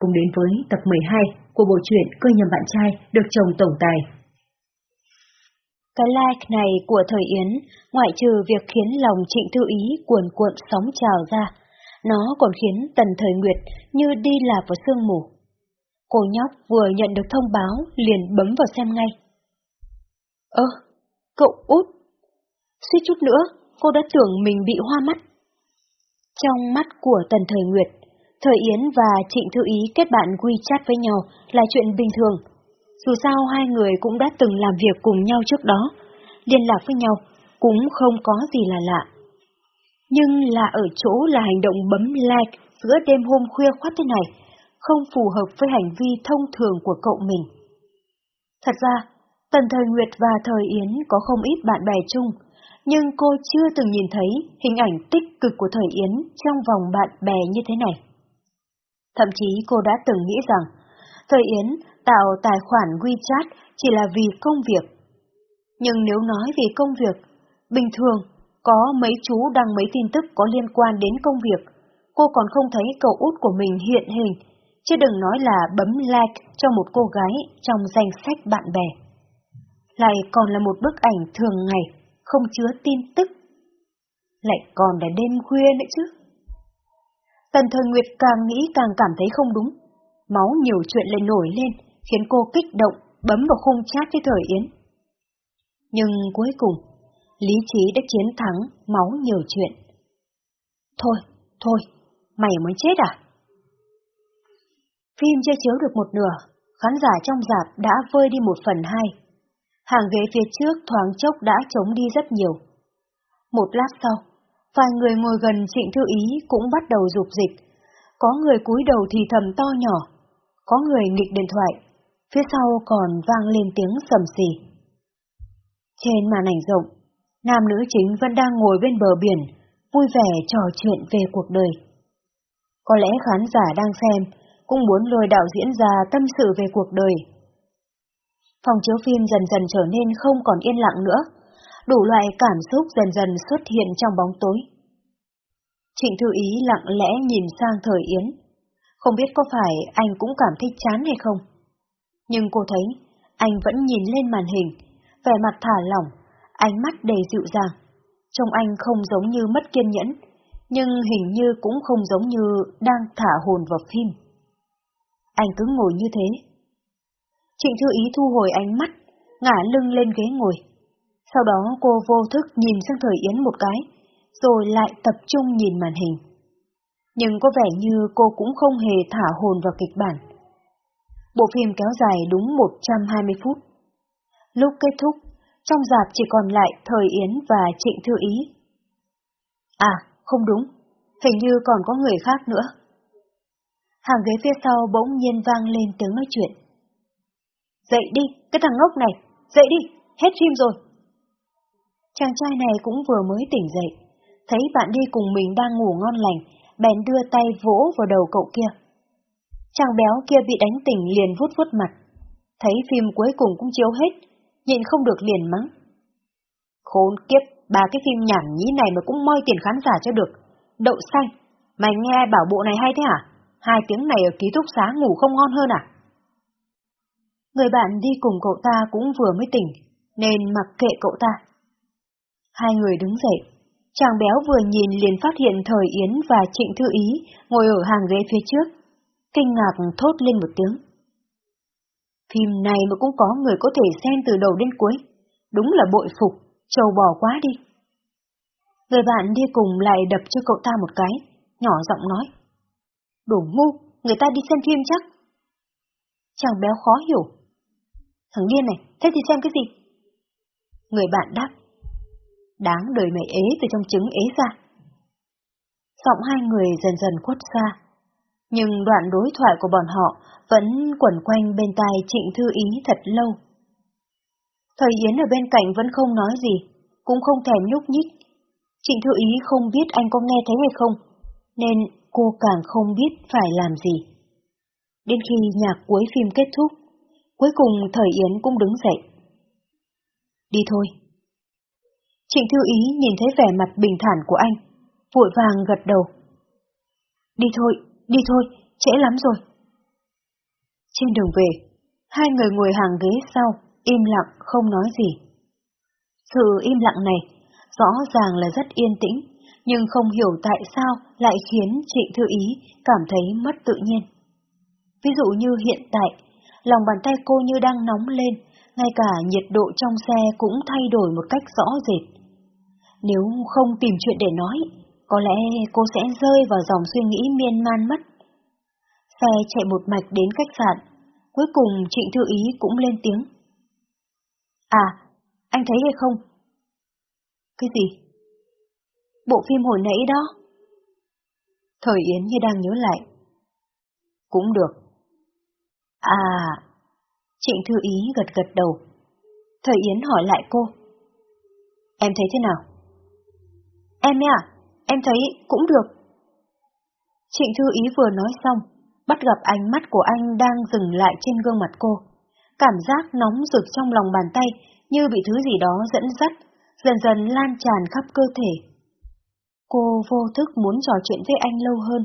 Cùng đến với tập 12 của bộ truyện Cơ nhầm bạn trai được chồng tổng tài. Cái like này của thời Yến, ngoại trừ việc khiến lòng trịnh thư ý cuồn cuộn sóng trào ra, nó còn khiến tần thời Nguyệt như đi lạc vào sương mù. Cô nhóc vừa nhận được thông báo liền bấm vào xem ngay. Ơ, cậu út! Suýt chút nữa, cô đã tưởng mình bị hoa mắt. Trong mắt của tần thời Nguyệt, Thời Yến và Trịnh Thư Ý kết bạn WeChat với nhau là chuyện bình thường. Dù sao hai người cũng đã từng làm việc cùng nhau trước đó, liên lạc với nhau cũng không có gì là lạ. Nhưng là ở chỗ là hành động bấm like giữa đêm hôm khuya khoát thế này, không phù hợp với hành vi thông thường của cậu mình. Thật ra, Tần Thời Nguyệt và Thời Yến có không ít bạn bè chung, nhưng cô chưa từng nhìn thấy hình ảnh tích cực của Thời Yến trong vòng bạn bè như thế này. Thậm chí cô đã từng nghĩ rằng, Thời Yến tạo tài khoản WeChat chỉ là vì công việc. Nhưng nếu nói về công việc, bình thường, có mấy chú đăng mấy tin tức có liên quan đến công việc, cô còn không thấy cậu út của mình hiện hình, chứ đừng nói là bấm like cho một cô gái trong danh sách bạn bè. Lại còn là một bức ảnh thường ngày, không chứa tin tức. Lại còn là đêm khuya nữa chứ. Tần Thời Nguyệt càng nghĩ càng cảm thấy không đúng. Máu nhiều chuyện lại nổi lên, khiến cô kích động, bấm vào khung chat với Thời Yến. Nhưng cuối cùng, lý trí đã chiến thắng máu nhiều chuyện. Thôi, thôi, mày muốn chết à? Phim chưa chiếu được một nửa, khán giả trong dạp đã vơi đi một phần hai. Hàng ghế phía trước thoáng chốc đã trống đi rất nhiều. Một lát sau, Vài người ngồi gần trịnh thư ý cũng bắt đầu rụp dịch. Có người cúi đầu thì thầm to nhỏ, có người nghịch điện thoại, phía sau còn vang lên tiếng sầm xì. Trên màn ảnh rộng, nam nữ chính vẫn đang ngồi bên bờ biển, vui vẻ trò chuyện về cuộc đời. Có lẽ khán giả đang xem cũng muốn lôi đạo diễn ra tâm sự về cuộc đời. Phòng chiếu phim dần dần trở nên không còn yên lặng nữa, đủ loại cảm xúc dần dần xuất hiện trong bóng tối. Trịnh Thư Ý lặng lẽ nhìn sang Thời Yến, không biết có phải anh cũng cảm thấy chán hay không. Nhưng cô thấy, anh vẫn nhìn lên màn hình, vẻ mặt thả lỏng, ánh mắt đầy dịu dàng. Trông anh không giống như mất kiên nhẫn, nhưng hình như cũng không giống như đang thả hồn vào phim. Anh cứ ngồi như thế. Trịnh Thư Ý thu hồi ánh mắt, ngả lưng lên ghế ngồi. Sau đó cô vô thức nhìn sang Thời Yến một cái, rồi lại tập trung nhìn màn hình. Nhưng có vẻ như cô cũng không hề thả hồn vào kịch bản. Bộ phim kéo dài đúng 120 phút. Lúc kết thúc, trong dạp chỉ còn lại Thời Yến và Trịnh Thư Ý. À, không đúng, hình như còn có người khác nữa. Hàng ghế phía sau bỗng nhiên vang lên tiếng nói chuyện. Dậy đi, cái thằng ngốc này, dậy đi, hết phim rồi. Chàng trai này cũng vừa mới tỉnh dậy, thấy bạn đi cùng mình đang ngủ ngon lành, bèn đưa tay vỗ vào đầu cậu kia. Chàng béo kia bị đánh tỉnh liền vút vút mặt, thấy phim cuối cùng cũng chiếu hết, nhịn không được liền mắng. Khốn kiếp, ba cái phim nhảm nhí này mà cũng moi tiền khán giả cho được. Đậu xanh, mày nghe bảo bộ này hay thế hả? Hai tiếng này ở ký túc xá ngủ không ngon hơn à? Người bạn đi cùng cậu ta cũng vừa mới tỉnh, nên mặc kệ cậu ta. Hai người đứng dậy. Chàng béo vừa nhìn liền phát hiện Thời Yến và Trịnh Thư Ý ngồi ở hàng ghế phía trước. Kinh ngạc thốt lên một tiếng. Phim này mà cũng có người có thể xem từ đầu đến cuối. Đúng là bội phục, trầu bò quá đi. Người bạn đi cùng lại đập cho cậu ta một cái, nhỏ giọng nói. đủ ngu, người ta đi xem phim chắc. Chàng béo khó hiểu. Thằng điên này, thế thì xem cái gì? Người bạn đáp đáng đời mẹ ế từ trong trứng ế ra. Giọng hai người dần dần khuất xa, nhưng đoạn đối thoại của bọn họ vẫn quẩn quanh bên tai Trịnh Thư Ý thật lâu. Thời Yến ở bên cạnh vẫn không nói gì, cũng không thèm nhúc nhích. Trịnh Thư Ý không biết anh có nghe thấy hay không, nên cô càng không biết phải làm gì. Đến khi nhạc cuối phim kết thúc, cuối cùng Thời Yến cũng đứng dậy. Đi thôi. Trịnh Thư Ý nhìn thấy vẻ mặt bình thản của anh, vội vàng gật đầu. Đi thôi, đi thôi, trễ lắm rồi. Trên đường về, hai người ngồi hàng ghế sau, im lặng không nói gì. Sự im lặng này rõ ràng là rất yên tĩnh, nhưng không hiểu tại sao lại khiến Trịnh Thư Ý cảm thấy mất tự nhiên. Ví dụ như hiện tại, lòng bàn tay cô như đang nóng lên, ngay cả nhiệt độ trong xe cũng thay đổi một cách rõ rệt. Nếu không tìm chuyện để nói, có lẽ cô sẽ rơi vào dòng suy nghĩ miên man mất. Xe chạy một mạch đến khách sạn, cuối cùng Trịnh Thư Ý cũng lên tiếng. À, anh thấy hay không? Cái gì? Bộ phim hồi nãy đó. Thời Yến như đang nhớ lại. Cũng được. À, Trịnh Thư Ý gật gật đầu. Thời Yến hỏi lại cô. Em thấy thế nào? Em à, em thấy cũng được. Trịnh Thư Ý vừa nói xong, bắt gặp ánh mắt của anh đang dừng lại trên gương mặt cô. Cảm giác nóng rực trong lòng bàn tay như bị thứ gì đó dẫn dắt, dần dần lan tràn khắp cơ thể. Cô vô thức muốn trò chuyện với anh lâu hơn,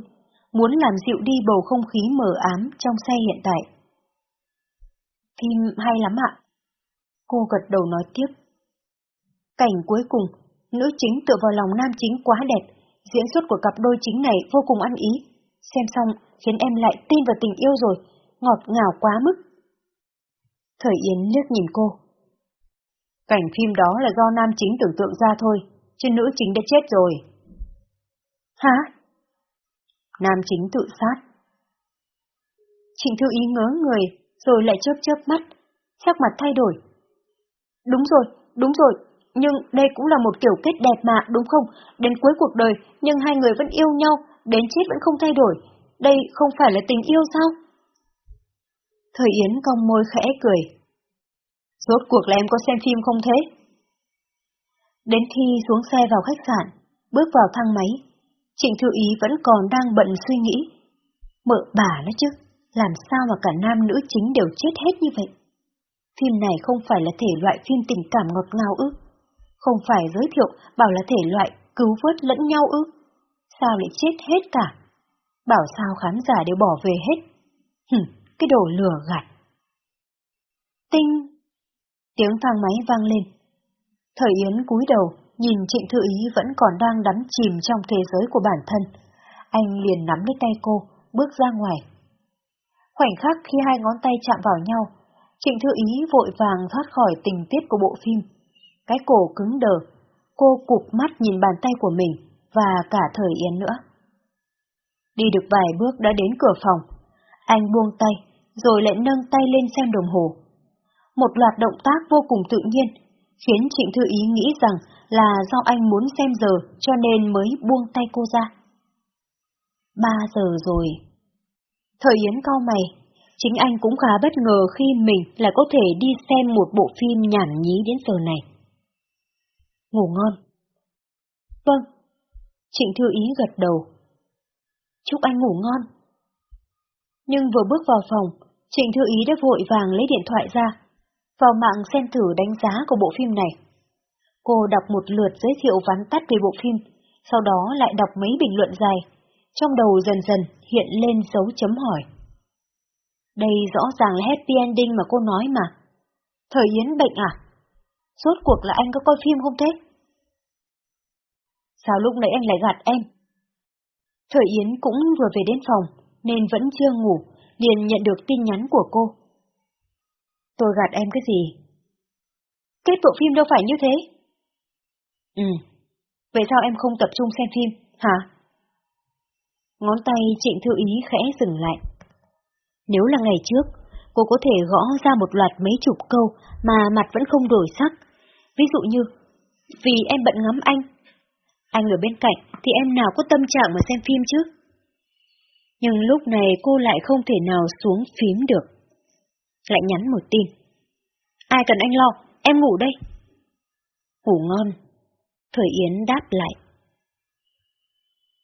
muốn làm dịu đi bầu không khí mờ ám trong xe hiện tại. Phim hay lắm ạ. Cô gật đầu nói tiếp. Cảnh cuối cùng, nữ chính tựa vào lòng nam chính quá đẹp, diễn xuất của cặp đôi chính này vô cùng ăn ý. Xem xong khiến em lại tin vào tình yêu rồi, ngọt ngào quá mức. Thời Yến liếc nhìn cô. Cảnh phim đó là do nam chính tưởng tượng ra thôi, chứ nữ chính đã chết rồi. Hả? Nam chính tự sát. Trịnh Thư Ý ngớ người, rồi lại chớp chớp mắt, sắc mặt thay đổi. Đúng rồi, đúng rồi, nhưng đây cũng là một kiểu kết đẹp mà, đúng không? Đến cuối cuộc đời, nhưng hai người vẫn yêu nhau, đến chết vẫn không thay đổi. Đây không phải là tình yêu sao? Thời Yến cong môi khẽ cười. Rốt cuộc là em có xem phim không thế? Đến khi xuống xe vào khách sạn, bước vào thang máy, Trịnh Thư Ý vẫn còn đang bận suy nghĩ. Mợ bà nó chứ, làm sao mà cả nam nữ chính đều chết hết như vậy? Phim này không phải là thể loại phim tình cảm ngọt ngào ư? Không phải giới thiệu bảo là thể loại cứu vớt lẫn nhau ư? Sao lại chết hết cả? Bảo sao khán giả đều bỏ về hết? Hừm, cái đồ lừa gạt. Tinh! Tiếng thang máy vang lên. Thời Yến cúi đầu, nhìn Trịnh Thư Ý vẫn còn đang đắm chìm trong thế giới của bản thân. Anh liền nắm lấy tay cô, bước ra ngoài. Khoảnh khắc khi hai ngón tay chạm vào nhau, Trịnh Thư Ý vội vàng thoát khỏi tình tiết của bộ phim. Cái cổ cứng đờ, cô cụp mắt nhìn bàn tay của mình và cả thời Yến nữa. Đi được vài bước đã đến cửa phòng, anh buông tay, rồi lại nâng tay lên xem đồng hồ. Một loạt động tác vô cùng tự nhiên, khiến Trịnh Thư Ý nghĩ rằng là do anh muốn xem giờ cho nên mới buông tay cô ra. Ba giờ rồi. Thời Yến cao mày, chính anh cũng khá bất ngờ khi mình lại có thể đi xem một bộ phim nhảm nhí đến giờ này. Ngủ ngon. Vâng. Trịnh Thư Ý gật đầu. Chúc anh ngủ ngon. Nhưng vừa bước vào phòng, Trịnh Thư Ý đã vội vàng lấy điện thoại ra, vào mạng xem thử đánh giá của bộ phim này. Cô đọc một lượt giới thiệu vắn tắt về bộ phim, sau đó lại đọc mấy bình luận dài. Trong đầu dần dần hiện lên dấu chấm hỏi. Đây rõ ràng là happy ending mà cô nói mà. Thời Yến bệnh à? Rốt cuộc là anh có coi phim không thế? Sao lúc nãy anh lại gạt em? Thời Yến cũng vừa về đến phòng, nên vẫn chưa ngủ, liền nhận được tin nhắn của cô. Tôi gạt em cái gì? Kết bộ phim đâu phải như thế. Ừ, vậy sao em không tập trung xem phim, hả? Ngón tay trịnh thư ý khẽ dừng lại. Nếu là ngày trước, cô có thể gõ ra một loạt mấy chục câu mà mặt vẫn không đổi sắc. Ví dụ như, vì em bận ngắm anh. Anh ở bên cạnh thì em nào có tâm trạng mà xem phim chứ? Nhưng lúc này cô lại không thể nào xuống phím được. Lại nhắn một tin. Ai cần anh lo, em ngủ đây. Ngủ ngon. Thời Yến đáp lại.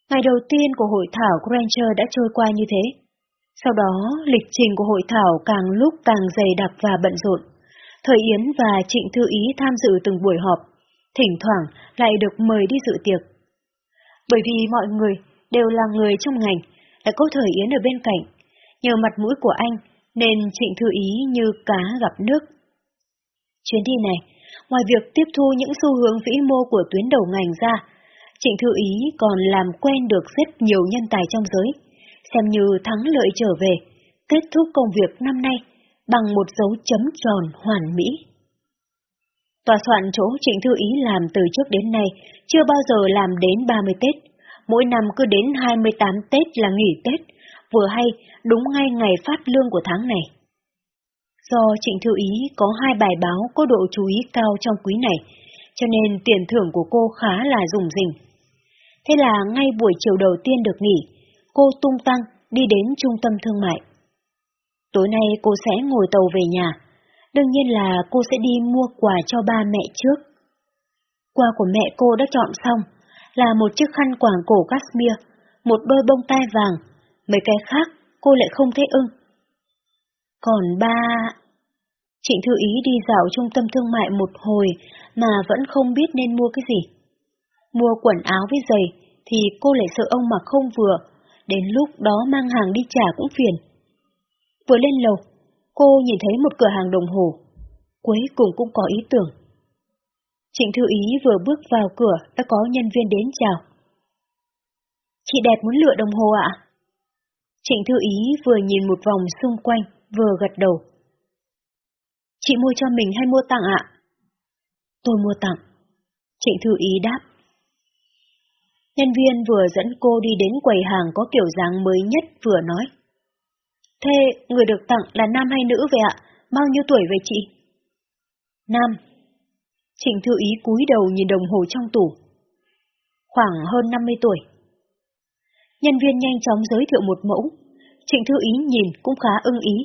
Ngày đầu tiên của hội thảo Granger đã trôi qua như thế. Sau đó, lịch trình của hội thảo càng lúc càng dày đặc và bận rộn. Thời Yến và Trịnh Thư Ý tham dự từng buổi họp, thỉnh thoảng lại được mời đi dự tiệc. Bởi vì mọi người đều là người trong ngành, lại có Thời Yến ở bên cạnh, nhờ mặt mũi của anh nên Trịnh Thư Ý như cá gặp nước. Chuyến đi này, ngoài việc tiếp thu những xu hướng vĩ mô của tuyến đầu ngành ra, Trịnh Thư Ý còn làm quen được rất nhiều nhân tài trong giới, xem như thắng lợi trở về, kết thúc công việc năm nay bằng một dấu chấm tròn hoàn mỹ. Tòa soạn chỗ Trịnh Thư Ý làm từ trước đến nay chưa bao giờ làm đến 30 Tết, mỗi năm cứ đến 28 Tết là nghỉ Tết, vừa hay đúng ngay ngày phát lương của tháng này. Do Trịnh Thư Ý có hai bài báo có độ chú ý cao trong quý này, cho nên tiền thưởng của cô khá là rủng rỉnh. Thế là ngay buổi chiều đầu tiên được nghỉ, cô tung tăng đi đến trung tâm thương mại. Tối nay cô sẽ ngồi tàu về nhà, đương nhiên là cô sẽ đi mua quà cho ba mẹ trước. Quà của mẹ cô đã chọn xong, là một chiếc khăn quàng cổ cashmere, một đôi bông tai vàng, mấy cái khác cô lại không thấy ưng. Còn ba... Trịnh Thư Ý đi dạo trung tâm thương mại một hồi mà vẫn không biết nên mua cái gì. Mua quần áo với giày thì cô lại sợ ông mặc không vừa, đến lúc đó mang hàng đi trả cũng phiền. Vừa lên lầu, cô nhìn thấy một cửa hàng đồng hồ, cuối cùng cũng có ý tưởng. Trịnh Thư Ý vừa bước vào cửa đã có nhân viên đến chào. Chị đẹp muốn lựa đồng hồ ạ? Trịnh Thư Ý vừa nhìn một vòng xung quanh, vừa gật đầu. Chị mua cho mình hay mua tặng ạ? Tôi mua tặng. Trịnh Thư Ý đáp. Nhân viên vừa dẫn cô đi đến quầy hàng có kiểu dáng mới nhất vừa nói. Thế người được tặng là nam hay nữ vậy ạ? Bao nhiêu tuổi vậy chị? Nam. Trịnh Thư Ý cúi đầu nhìn đồng hồ trong tủ. Khoảng hơn 50 tuổi. Nhân viên nhanh chóng giới thiệu một mẫu. Trịnh Thư Ý nhìn cũng khá ưng ý.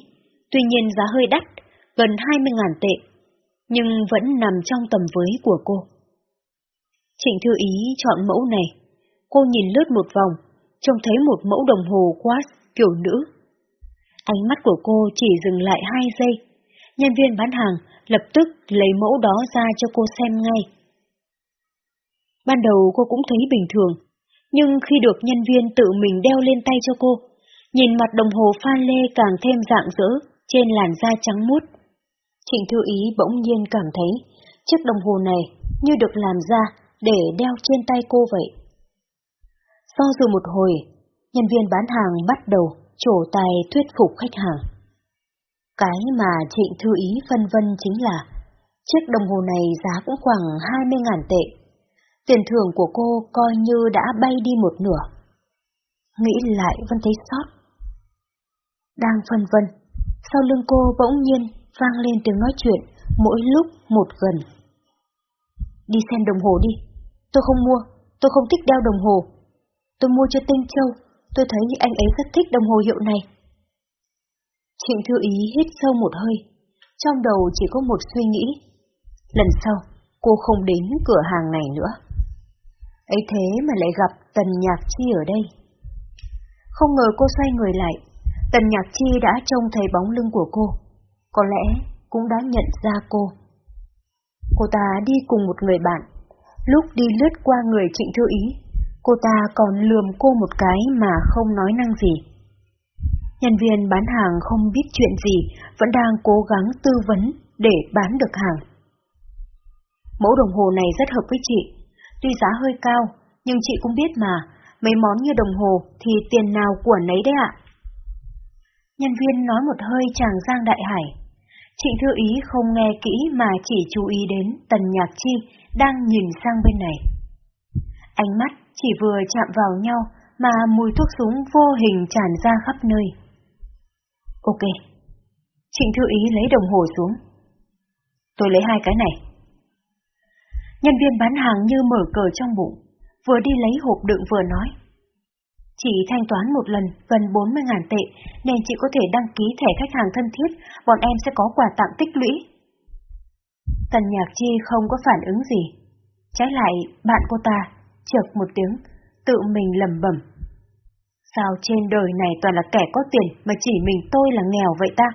Tuy nhiên giá hơi đắt, gần 20.000 tệ, nhưng vẫn nằm trong tầm với của cô. Trịnh Thư Ý chọn mẫu này. Cô nhìn lướt một vòng, trông thấy một mẫu đồng hồ quartz kiểu nữ. Ánh mắt của cô chỉ dừng lại hai giây. Nhân viên bán hàng lập tức lấy mẫu đó ra cho cô xem ngay. Ban đầu cô cũng thấy bình thường, nhưng khi được nhân viên tự mình đeo lên tay cho cô, nhìn mặt đồng hồ pha lê càng thêm dạng dỡ trên làn da trắng muốt. Trịnh Thư Ý bỗng nhiên cảm thấy chiếc đồng hồ này như được làm ra để đeo trên tay cô vậy. Sau dự một hồi, nhân viên bán hàng bắt đầu trổ tài thuyết phục khách hàng. Cái mà Trịnh Thư Ý phân vân chính là chiếc đồng hồ này giá cũng khoảng 20.000 tệ. Tiền thưởng của cô coi như đã bay đi một nửa. Nghĩ lại vẫn thấy sót. Đang phân vân, sau lưng cô bỗng nhiên vang lên tiếng nói chuyện mỗi lúc một gần. Đi xem đồng hồ đi, tôi không mua, tôi không thích đeo đồng hồ. Tôi mua cho Tinh Châu, tôi thấy anh ấy rất thích đồng hồ hiệu này. Trịnh Thư Ý hít sâu một hơi, trong đầu chỉ có một suy nghĩ. Lần sau, cô không đến cửa hàng này nữa. ấy thế mà lại gặp Tần Nhạc Chi ở đây. Không ngờ cô xoay người lại, Tần Nhạc Chi đã trông thấy bóng lưng của cô. Có lẽ cũng đã nhận ra cô. Cô ta đi cùng một người bạn. Lúc đi lướt qua người Trịnh Thư Ý, cô ta còn lườm cô một cái mà không nói năng gì. Nhân viên bán hàng không biết chuyện gì, vẫn đang cố gắng tư vấn để bán được hàng. Mẫu đồng hồ này rất hợp với chị, tuy giá hơi cao, nhưng chị cũng biết mà, mấy món như đồng hồ thì tiền nào của nấy đấy ạ. Nhân viên nói một hơi chàng giang đại hải. Trịnh Thư Ý không nghe kỹ mà chỉ chú ý đến Tần Nhạc Chi đang nhìn sang bên này. Ánh mắt chỉ vừa chạm vào nhau mà mùi thuốc súng vô hình tràn ra khắp nơi. Ok. Trịnh Thư Ý lấy đồng hồ xuống. Tôi lấy hai cái này. Nhân viên bán hàng như mở cờ trong bụng, vừa đi lấy hộp đựng vừa nói. Chỉ thanh toán một lần gần 40.000 tệ nên chị có thể đăng ký thẻ khách hàng thân thiết, bọn em sẽ có quà tặng tích lũy. Tần Nhạc Chi không có phản ứng gì. Trái lại, bạn cô ta, chợt một tiếng, tự mình lầm bẩm. Sao trên đời này toàn là kẻ có tiền mà chỉ mình tôi là nghèo vậy ta?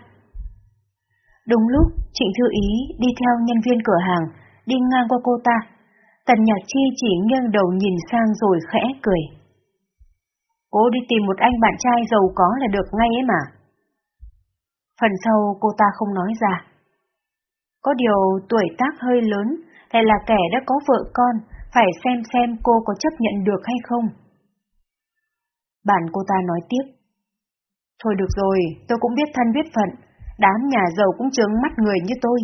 Đúng lúc, Trịnh Thư Ý đi theo nhân viên cửa hàng, đi ngang qua cô ta. Tần Nhạc Chi chỉ nghiêng đầu nhìn sang rồi khẽ cười. Cô đi tìm một anh bạn trai giàu có là được ngay ấy mà. Phần sau cô ta không nói ra. Có điều tuổi tác hơi lớn, hay là kẻ đã có vợ con, phải xem xem cô có chấp nhận được hay không. Bạn cô ta nói tiếp. Thôi được rồi, tôi cũng biết thân biết phận, đám nhà giàu cũng trướng mắt người như tôi.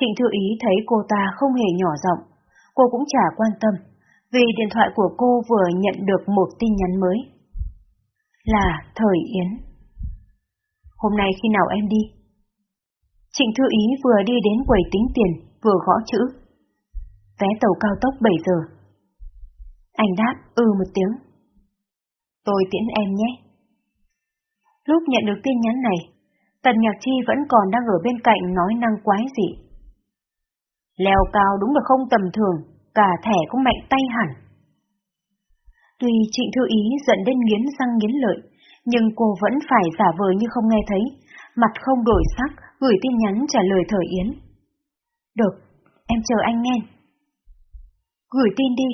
Trịnh Thư Ý thấy cô ta không hề nhỏ giọng, cô cũng chả quan tâm, vì điện thoại của cô vừa nhận được một tin nhắn mới. Là Thời Yến. Hôm nay khi nào em đi? Trịnh Thư Ý vừa đi đến quầy tính tiền, vừa gõ chữ. Vé tàu cao tốc 7 giờ. Anh đáp ừ một tiếng. Tôi tiễn em nhé. Lúc nhận được tin nhắn này, Tần Nhạc Chi vẫn còn đang ở bên cạnh nói năng quái dị. Leo cao đúng là không tầm thường, cả thẻ cũng mạnh tay hẳn. Tuy Trịnh Thư Ý giận đến nghiến răng nghiến lợi, nhưng cô vẫn phải giả vờ như không nghe thấy, mặt không đổi sắc, gửi tin nhắn trả lời Thời Yến. Được, em chờ anh nghe. Gửi tin đi,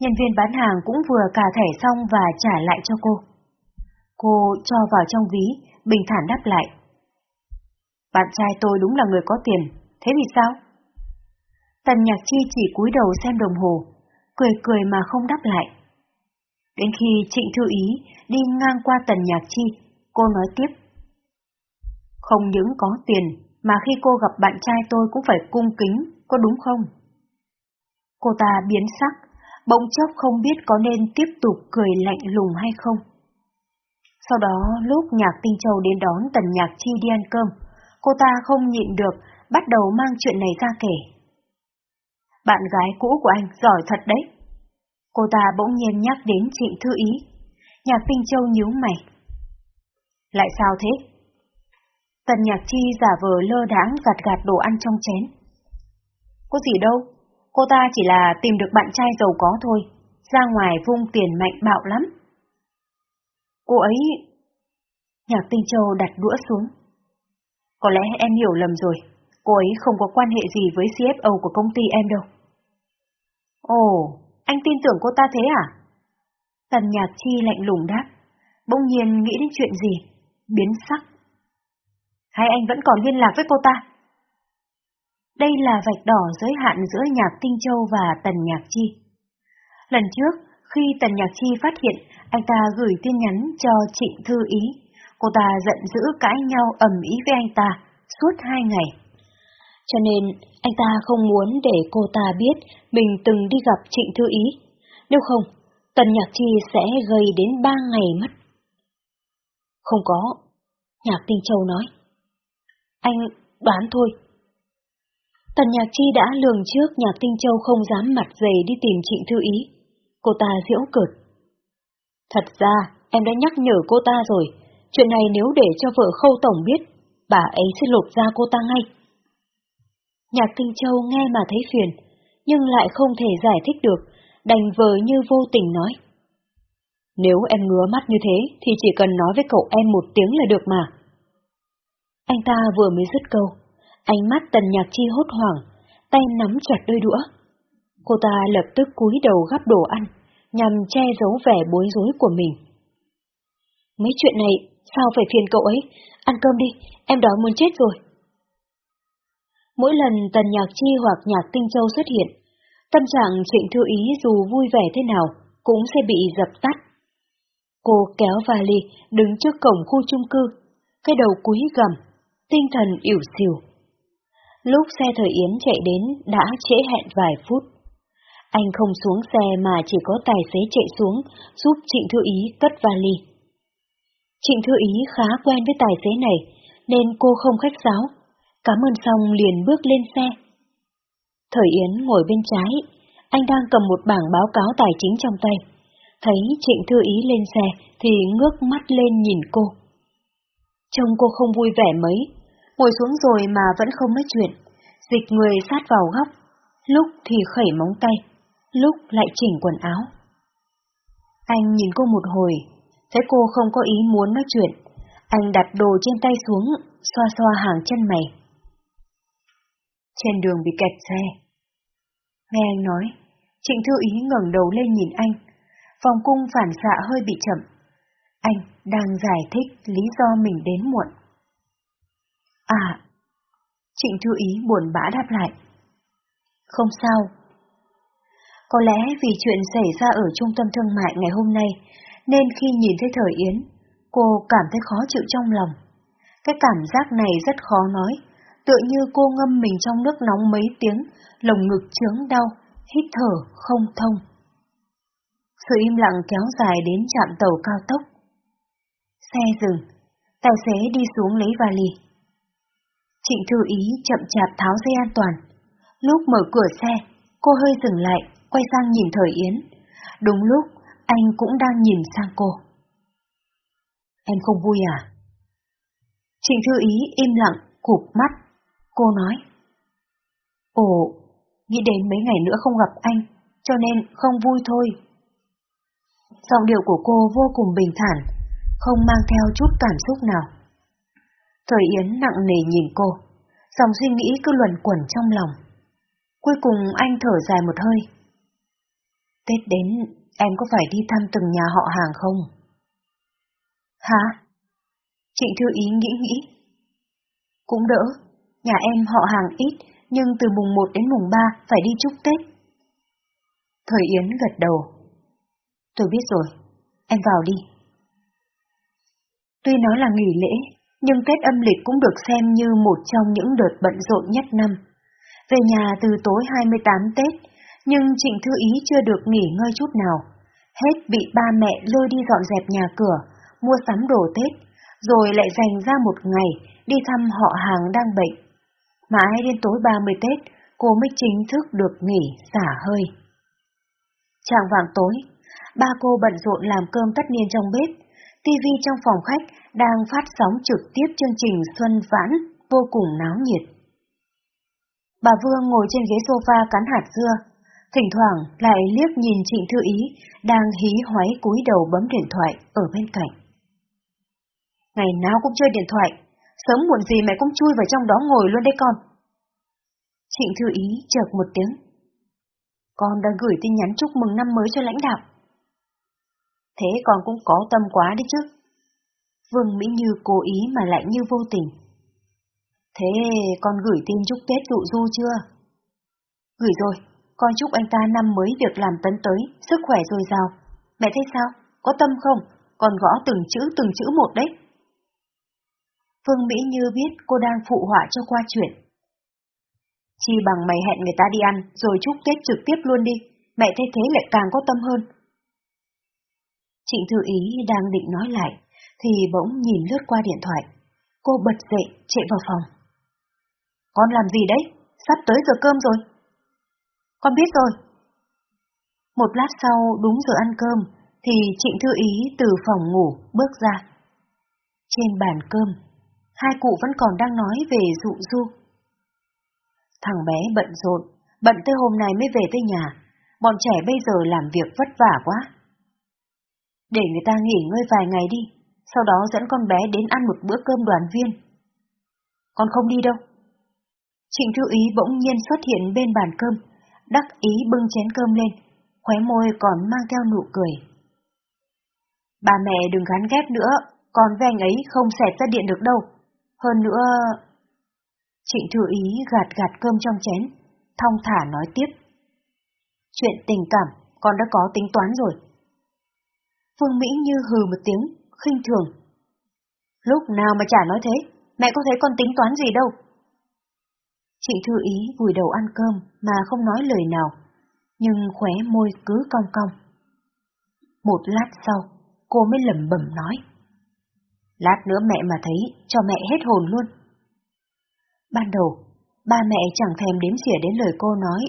nhân viên bán hàng cũng vừa cà thẻ xong và trả lại cho cô. Cô cho vào trong ví, bình thản đáp lại. Bạn trai tôi đúng là người có tiền, thế vì sao? Tần Nhạc Chi chỉ cúi đầu xem đồng hồ, cười cười mà không đáp lại. Đến khi Trịnh Thư Ý đi ngang qua Tần Nhạc Chi, cô nói tiếp. Không những có tiền, mà khi cô gặp bạn trai tôi cũng phải cung kính, có đúng không? Cô ta biến sắc, bỗng chốc không biết có nên tiếp tục cười lạnh lùng hay không. Sau đó lúc Nhạc Tinh Châu đến đón Tần Nhạc Chi đi ăn cơm, cô ta không nhịn được, bắt đầu mang chuyện này ra kể. Bạn gái cũ của anh giỏi thật đấy. Cô ta bỗng nhiên nhắc đến Trịnh Thư Ý. Nhạc Tinh Châu nhíu mày. Lại sao thế? Tần Nhạc Chi giả vờ lơ đãng gạt gạt đồ ăn trong chén. Có gì đâu, cô ta chỉ là tìm được bạn trai giàu có thôi, ra ngoài vung tiền mạnh bạo lắm. Cô ấy... Nhạc Tinh Châu đặt đũa xuống. Có lẽ em hiểu lầm rồi, cô ấy không có quan hệ gì với CFO của công ty em đâu. Ồ, anh tin tưởng cô ta thế à? Tần Nhạc Chi lạnh lùng đáp, bỗng nhiên nghĩ đến chuyện gì, biến sắc. Hay anh vẫn còn liên lạc với cô ta? Đây là vạch đỏ giới hạn giữa Nhạc Tinh Châu và Tần Nhạc Chi. Lần trước, khi Tần Nhạc Chi phát hiện anh ta gửi tin nhắn cho Trịnh Thư Ý, cô ta giận dữ cãi nhau ầm ý với anh ta suốt hai ngày. Cho nên anh ta không muốn để cô ta biết mình từng đi gặp Trịnh Thư Ý. Nếu không, Tần Nhạc Chi sẽ gây đến ba ngày mất. Không có, Nhạc Tinh Châu nói. Anh đoán thôi. Tần Nhạc Chi đã lường trước Nhạc Tinh Châu không dám mặt dày đi tìm Trịnh Thư Ý. Cô ta giễu cợt. Thật ra, em đã nhắc nhở cô ta rồi, chuyện này nếu để cho vợ khâu tổng biết, bà ấy sẽ lột ra cô ta ngay. Nhạc Tinh Châu nghe mà thấy phiền, nhưng lại không thể giải thích được, đành vờ như vô tình nói. Nếu em ngứa mắt như thế thì chỉ cần nói với cậu em một tiếng là được mà. Anh ta vừa mới dứt câu, ánh mắt tần nhạc chi hốt hoảng, tay nắm chặt đôi đũa. Cô ta lập tức cúi đầu gắp đồ ăn, nhằm che giấu vẻ bối rối của mình. Mấy chuyện này, sao phải phiền cậu ấy? Ăn cơm đi, em đói muốn chết rồi. Mỗi lần Tần Nhạc Chi hoặc Nhạc Tinh Châu xuất hiện, tâm trạng Trịnh Thư Ý dù vui vẻ thế nào cũng sẽ bị dập tắt. Cô kéo vali đứng trước cổng khu chung cư, cái đầu cúi gầm, tinh thần ỉu xìu. Lúc xe thời Yến chạy đến đã trễ hẹn vài phút. Anh không xuống xe mà chỉ có tài xế chạy xuống giúp Trịnh Thư Ý cất vali. Trịnh Thư Ý khá quen với tài xế này, nên cô không khách sáo, cảm ơn xong liền bước lên xe. Thời Yến ngồi bên trái, anh đang cầm một bảng báo cáo tài chính trong tay. Thấy Trịnh Thư Ý lên xe thì ngước mắt lên nhìn cô. Trông cô không vui vẻ mấy, ngồi xuống rồi mà vẫn không nói chuyện, dịch người sát vào góc, lúc thì khẩy móng tay, lúc lại chỉnh quần áo. Anh nhìn cô một hồi, thấy cô không có ý muốn nói chuyện, anh đặt đồ trên tay xuống, xoa xoa hàng chân mày. Trên đường bị kẹt xe. Nghe anh nói, Trịnh Thư Ý ngẩng đầu lên nhìn anh, vòng cung phản xạ hơi bị chậm. Anh đang giải thích lý do mình đến muộn. À, Trịnh Thư Ý buồn bã đáp lại. Không sao. Có lẽ vì chuyện xảy ra ở trung tâm thương mại ngày hôm nay, nên khi nhìn thấy Thời Yến, cô cảm thấy khó chịu trong lòng. Cái cảm giác này rất khó nói, tựa như cô ngâm mình trong nước nóng mấy tiếng, lồng ngực chướng đau, hít thở không thông. Sự im lặng kéo dài đến trạm tàu cao tốc. Xe dừng, tài xế đi xuống lấy vali. Trịnh Thư Ý chậm chạp tháo dây an toàn. Lúc mở cửa xe, cô hơi dừng lại, quay sang nhìn Thời Yến. Đúng lúc, anh cũng đang nhìn sang cô. Em không vui à? Trịnh Thư Ý im lặng, cụp mắt. Cô nói. Ồ, nghĩ đến mấy ngày nữa không gặp anh, cho nên không vui thôi. Giọng điệu của cô vô cùng bình thản, không mang theo chút cảm xúc nào. Thời Yến nặng nề nhìn cô, dòng suy nghĩ cứ luẩn quẩn trong lòng. Cuối cùng anh thở dài một hơi. Tết đến, em có phải đi thăm từng nhà họ hàng không? Hả? Trịnh Thư Ý nghĩ nghĩ. Cũng đỡ, nhà em họ hàng ít, nhưng từ mùng 1 đến mùng 3 phải đi chúc Tết. Thời Yến gật đầu. Tôi biết rồi, em vào đi. Tuy nói là nghỉ lễ, nhưng Tết âm lịch cũng được xem như một trong những đợt bận rộn nhất năm. Về nhà từ tối 28 Tết, nhưng Trịnh Thư Ý chưa được nghỉ ngơi chút nào. Hết bị ba mẹ lôi đi dọn dẹp nhà cửa, mua sắm đồ Tết, rồi lại dành ra một ngày đi thăm họ hàng đang bệnh. Mãi đến tối 30 Tết, cô mới chính thức được nghỉ xả hơi. Trạng vàng tối, ba cô bận rộn làm cơm tất niên trong bếp, tivi trong phòng khách đang phát sóng trực tiếp chương trình Xuân Vãn, vô cùng náo nhiệt. Bà Vương ngồi trên ghế sofa cắn hạt dưa, thỉnh thoảng lại liếc nhìn Trịnh Thư Ý đang hí hoáy cúi đầu bấm điện thoại ở bên cạnh. Ngày nào cũng chơi điện thoại, sớm muộn gì mẹ cũng chui vào trong đó ngồi luôn đấy con. Trịnh Thư Ý chợt một tiếng. Con đã gửi tin nhắn chúc mừng năm mới cho lãnh đạo. Thế con cũng có tâm quá đấy chứ. Vương Mỹ Như cố ý mà lại như vô tình. Thế con gửi tin chúc Tết dụ du chưa? Gửi rồi, con chúc anh ta năm mới việc làm tấn tới, sức khỏe dồi dào. Mẹ thấy sao? Có tâm không? Còn gõ từng chữ từng chữ một đấy. Vương Mỹ Như biết cô đang phụ họa cho qua chuyện. Chi bằng mày hẹn người ta đi ăn, rồi chúc Tết trực tiếp luôn đi, mẹ thấy thế lại càng có tâm hơn. Trịnh Thư Ý đang định nói lại, thì bỗng nhìn lướt qua điện thoại. Cô bật dậy, chạy vào phòng. Con làm gì đấy? Sắp tới giờ cơm rồi. Con biết rồi. Một lát sau, đúng giờ ăn cơm, thì Trịnh Thư Ý từ phòng ngủ bước ra. Trên bàn cơm, hai cụ vẫn còn đang nói về dụ du. Thằng bé bận rộn, bận tới hôm nay mới về tới nhà, bọn trẻ bây giờ làm việc vất vả quá. Để người ta nghỉ ngơi vài ngày đi, sau đó dẫn con bé đến ăn một bữa cơm đoàn viên. Con không đi đâu. Trịnh Thư Ý bỗng nhiên xuất hiện bên bàn cơm, đắc ý bưng chén cơm lên, khóe môi còn mang theo nụ cười. Bà mẹ đừng gắn ghép nữa, con với anh ấy không xẹt ra điện được đâu. Hơn nữa... Trịnh Thư Ý gạt gạt cơm trong chén, thong thả nói tiếp. Chuyện tình cảm, con đã có tính toán rồi. Phương Mỹ như hừ một tiếng, khinh thường. Lúc nào mà chả nói thế, mẹ có thấy con tính toán gì đâu. Chị Thư Ý vùi đầu ăn cơm mà không nói lời nào, nhưng khóe môi cứ cong cong. Một lát sau, cô mới lẩm bẩm nói. Lát nữa mẹ mà thấy, cho mẹ hết hồn luôn. Ban đầu, ba mẹ chẳng thèm đếm xỉa đến lời cô nói,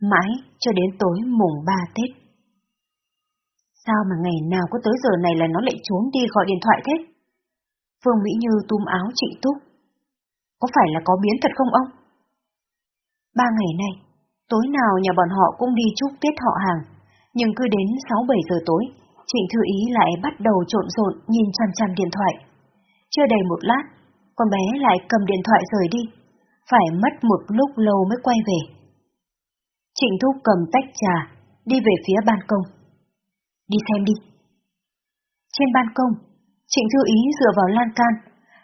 mãi cho đến tối mùng ba Tết. Sao mà ngày nào có tới giờ này là nó lại trốn đi gọi điện thoại thế? Phương Mỹ Như túm áo trịnh túc. Có phải là có biến thật không ông? Ba ngày nay, tối nào nhà bọn họ cũng đi chúc tiết họ hàng, nhưng cứ đến 6-7 giờ tối, Trịnh Thư Ý lại bắt đầu trộn rộn nhìn chằm chằm điện thoại. Chưa đầy một lát, con bé lại cầm điện thoại rời đi, phải mất một lúc lâu mới quay về. Trịnh Thúc cầm tách trà, đi về phía ban công. Đi xem đi. Trên ban công, Trịnh Thư Ý dựa vào lan can,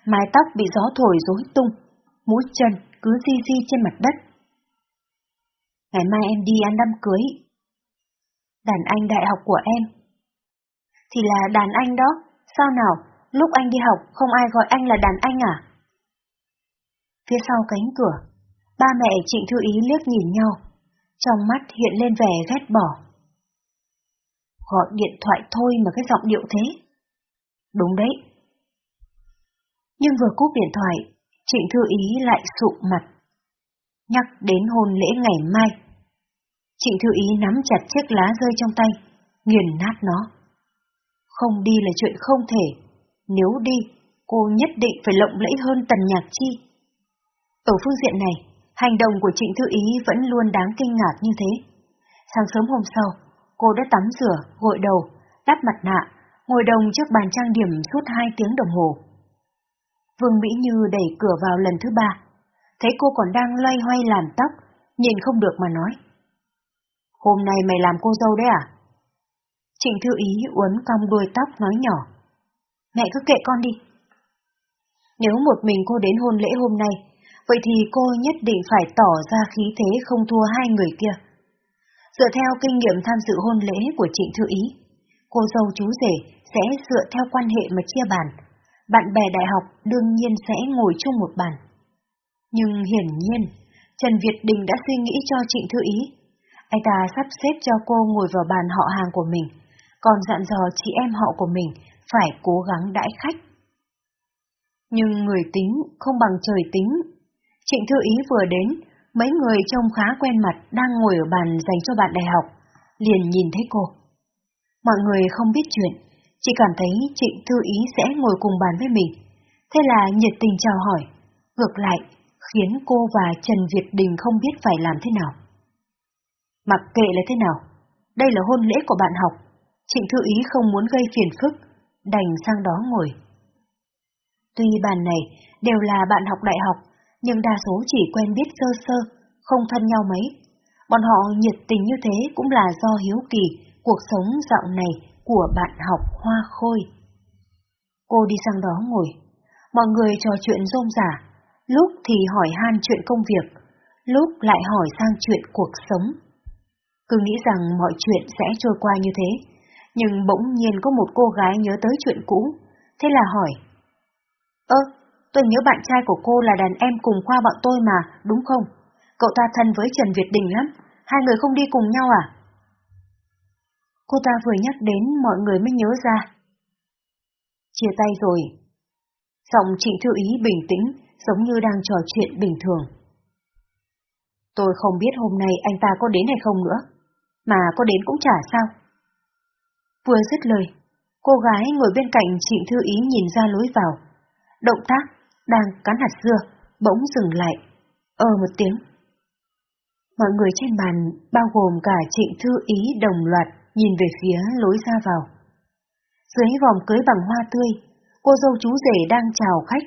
mái tóc bị gió thổi rối tung, mũi chân cứ di di trên mặt đất. Ngày mai em đi ăn đám cưới. Đàn anh đại học của em. Thì là đàn anh đó, sao nào, lúc anh đi học không ai gọi anh là đàn anh à? Phía sau cánh cửa, ba mẹ Trịnh Thư Ý liếc nhìn nhau, trong mắt hiện lên vẻ ghét bỏ. Gọi điện thoại thôi mà cái giọng điệu thế. Đúng đấy. Nhưng vừa cúp điện thoại, Trịnh Thư Ý lại sụ mặt. Nhắc đến hôn lễ ngày mai. Trịnh Thư Ý nắm chặt chiếc lá rơi trong tay, nghiền nát nó. Không đi là chuyện không thể. Nếu đi, cô nhất định phải lộng lẫy hơn Tần Nhạc Chi. Ở phương diện này, hành động của Trịnh Thư Ý vẫn luôn đáng kinh ngạc như thế. Sáng sớm hôm sau, cô đã tắm rửa, gội đầu, đắp mặt nạ, ngồi đồng trước bàn trang điểm suốt hai tiếng đồng hồ. Vương Mỹ Như đẩy cửa vào lần thứ ba, thấy cô còn đang loay hoay làm tóc, nhìn không được mà nói. Hôm nay mày làm cô dâu đấy à? Trịnh Thư Ý uốn cong đuôi tóc nói nhỏ. Mẹ cứ kệ con đi. Nếu một mình cô đến hôn lễ hôm nay, vậy thì cô nhất định phải tỏ ra khí thế không thua hai người kia. Dựa theo kinh nghiệm tham dự hôn lễ của Trịnh Thư Ý, cô dâu chú rể sẽ dựa theo quan hệ mà chia bàn. Bạn bè đại học đương nhiên sẽ ngồi chung một bàn. Nhưng hiển nhiên, Trần Việt Đình đã suy nghĩ cho Trịnh Thư Ý. Anh ta sắp xếp cho cô ngồi vào bàn họ hàng của mình, còn dặn dò chị em họ của mình phải cố gắng đãi khách. Nhưng người tính không bằng trời tính. Trịnh Thư Ý vừa đến, mấy người trông khá quen mặt đang ngồi ở bàn dành cho bạn đại học, liền nhìn thấy cô. Mọi người không biết chuyện, chỉ cảm thấy Trịnh Thư Ý sẽ ngồi cùng bàn với mình. Thế là nhiệt tình chào hỏi, ngược lại khiến cô và Trần Việt Đình không biết phải làm thế nào. Mặc kệ là thế nào, đây là hôn lễ của bạn học, Trịnh Thư Ý không muốn gây phiền phức, đành sang đó ngồi. Tuy bàn này đều là bạn học đại học, nhưng đa số chỉ quen biết sơ sơ, không thân nhau mấy. Bọn họ nhiệt tình như thế cũng là do hiếu kỳ cuộc sống dạo này của bạn học Hoa Khôi. Cô đi sang đó ngồi, mọi người trò chuyện rôm rả, lúc thì hỏi han chuyện công việc, lúc lại hỏi sang chuyện cuộc sống. Cứ nghĩ rằng mọi chuyện sẽ trôi qua như thế, nhưng bỗng nhiên có một cô gái nhớ tới chuyện cũ, thế là hỏi. Ơ, tôi nhớ bạn trai của cô là đàn em cùng khoa bọn tôi mà, đúng không? Cậu ta thân với Trần Việt Đình lắm, hai người không đi cùng nhau à? Cô ta vừa nhắc đến mọi người mới nhớ ra. Chia tay rồi. Giọng trịnh thư ý bình tĩnh, giống như đang trò chuyện bình thường. Tôi không biết hôm nay anh ta có đến hay không nữa, mà có đến cũng chả sao. Vừa dứt lời, cô gái ngồi bên cạnh Trịnh Thư Ý nhìn ra lối vào. Động tác, đang cắn hạt dưa, bỗng dừng lại, ờ một tiếng. Mọi người trên bàn, bao gồm cả Trịnh Thư Ý đồng loạt, nhìn về phía lối ra vào. Dưới vòng cưới bằng hoa tươi, cô dâu chú rể đang chào khách.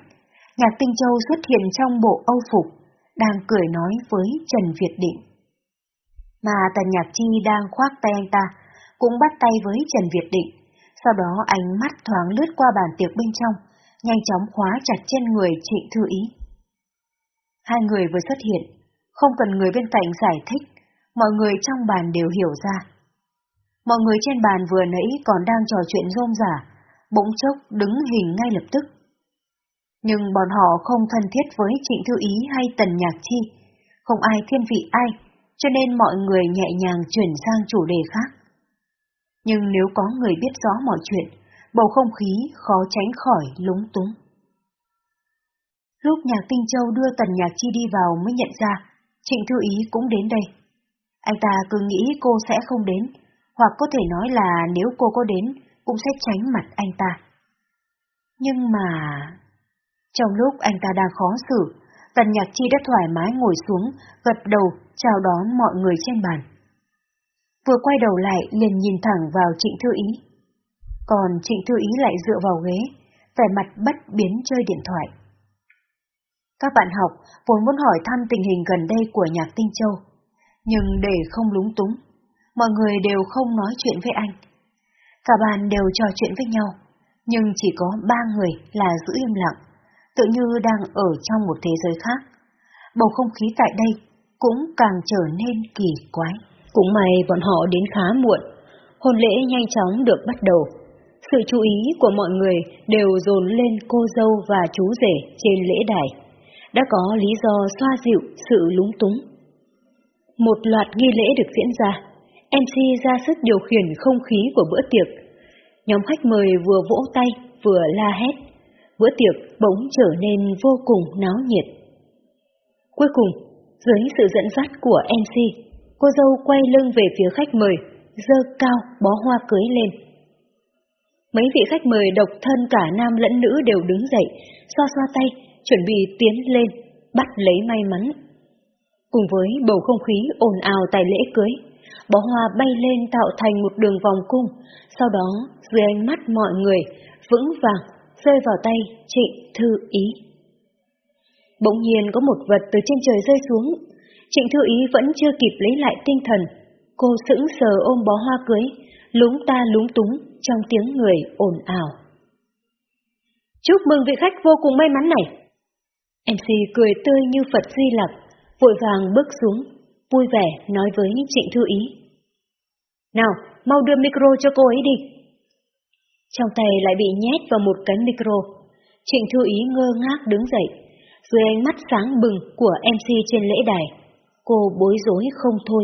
Nhạc Tinh Châu xuất hiện trong bộ âu phục, đang cười nói với Trần Việt Định. Mà Tần Nhạc Chi đang khoác tay anh ta, cũng bắt tay với Trần Việt Định. Sau đó ánh mắt thoáng lướt qua bàn tiệc bên trong, nhanh chóng khóa chặt trên người Trịnh Thư Ý. Hai người vừa xuất hiện, không cần người bên cạnh giải thích, mọi người trong bàn đều hiểu ra. Mọi người trên bàn vừa nãy còn đang trò chuyện rôm rả, bỗng chốc đứng hình ngay lập tức. Nhưng bọn họ không thân thiết với Trịnh Thư Ý hay Tần Nhạc Chi, không ai thiên vị ai, cho nên mọi người nhẹ nhàng chuyển sang chủ đề khác. Nhưng nếu có người biết rõ mọi chuyện, bầu không khí khó tránh khỏi lúng túng. Lúc Nhạc Tinh Châu đưa Tần Nhạc Chi đi vào mới nhận ra, Trịnh Thư Ý cũng đến đây. Anh ta cứ nghĩ cô sẽ không đến, hoặc có thể nói là nếu cô có đến, cũng sẽ tránh mặt anh ta. Nhưng mà... Trong lúc anh ta đang khó xử, Tần Nhạc Chi đã thoải mái ngồi xuống, gật đầu, chào đón mọi người trên bàn. Vừa quay đầu lại liền nhìn thẳng vào Trịnh Thư Ý. Còn Trịnh Thư Ý lại dựa vào ghế, vẻ mặt bất biến chơi điện thoại. Các bạn học vốn muốn hỏi thăm tình hình gần đây của nhạc Tinh Châu, nhưng để không lúng túng, mọi người đều không nói chuyện với anh. Cả bàn đều trò chuyện với nhau, nhưng chỉ có ba người là giữ im lặng, tự như đang ở trong một thế giới khác. Bầu không khí tại đây cũng càng trở nên kỳ quái. Cũng may bọn họ đến khá muộn, hôn lễ nhanh chóng được bắt đầu. Sự chú ý của mọi người đều dồn lên cô dâu và chú rể trên lễ đài. Đã có lý do xoa dịu sự lúng túng. Một loạt nghi lễ được diễn ra. MC ra sức điều khiển không khí của bữa tiệc. Nhóm khách mời vừa vỗ tay vừa la hét. Bữa tiệc bỗng trở nên vô cùng náo nhiệt. Cuối cùng, dưới sự dẫn dắt của MC, cô dâu quay lưng về phía khách mời, dơ cao bó hoa cưới lên. Mấy vị khách mời độc thân cả nam lẫn nữ đều đứng dậy, xoa xoa tay, chuẩn bị tiến lên, bắt lấy may mắn. Cùng với bầu không khí ồn ào tại lễ cưới, bó hoa bay lên tạo thành một đường vòng cung, sau đó dưới ánh mắt mọi người, vững vàng rơi vào tay Trịnh Thư Ý. Bỗng nhiên có một vật từ trên trời rơi xuống, Trịnh Thư Ý vẫn chưa kịp lấy lại tinh thần, cô sững sờ ôm bó hoa cưới, lúng ta lúng túng trong tiếng người ồn ào. Chúc mừng vị khách vô cùng may mắn này! MC cười tươi như Phật Di Lặc, vội vàng bước xuống, vui vẻ nói với Trịnh Thư Ý. Nào, mau đưa micro cho cô ấy đi. Trong tay lại bị nhét vào một cái micro. Trịnh Thư Ý ngơ ngác đứng dậy, dưới ánh mắt sáng bừng của MC trên lễ đài, cô bối rối không thôi.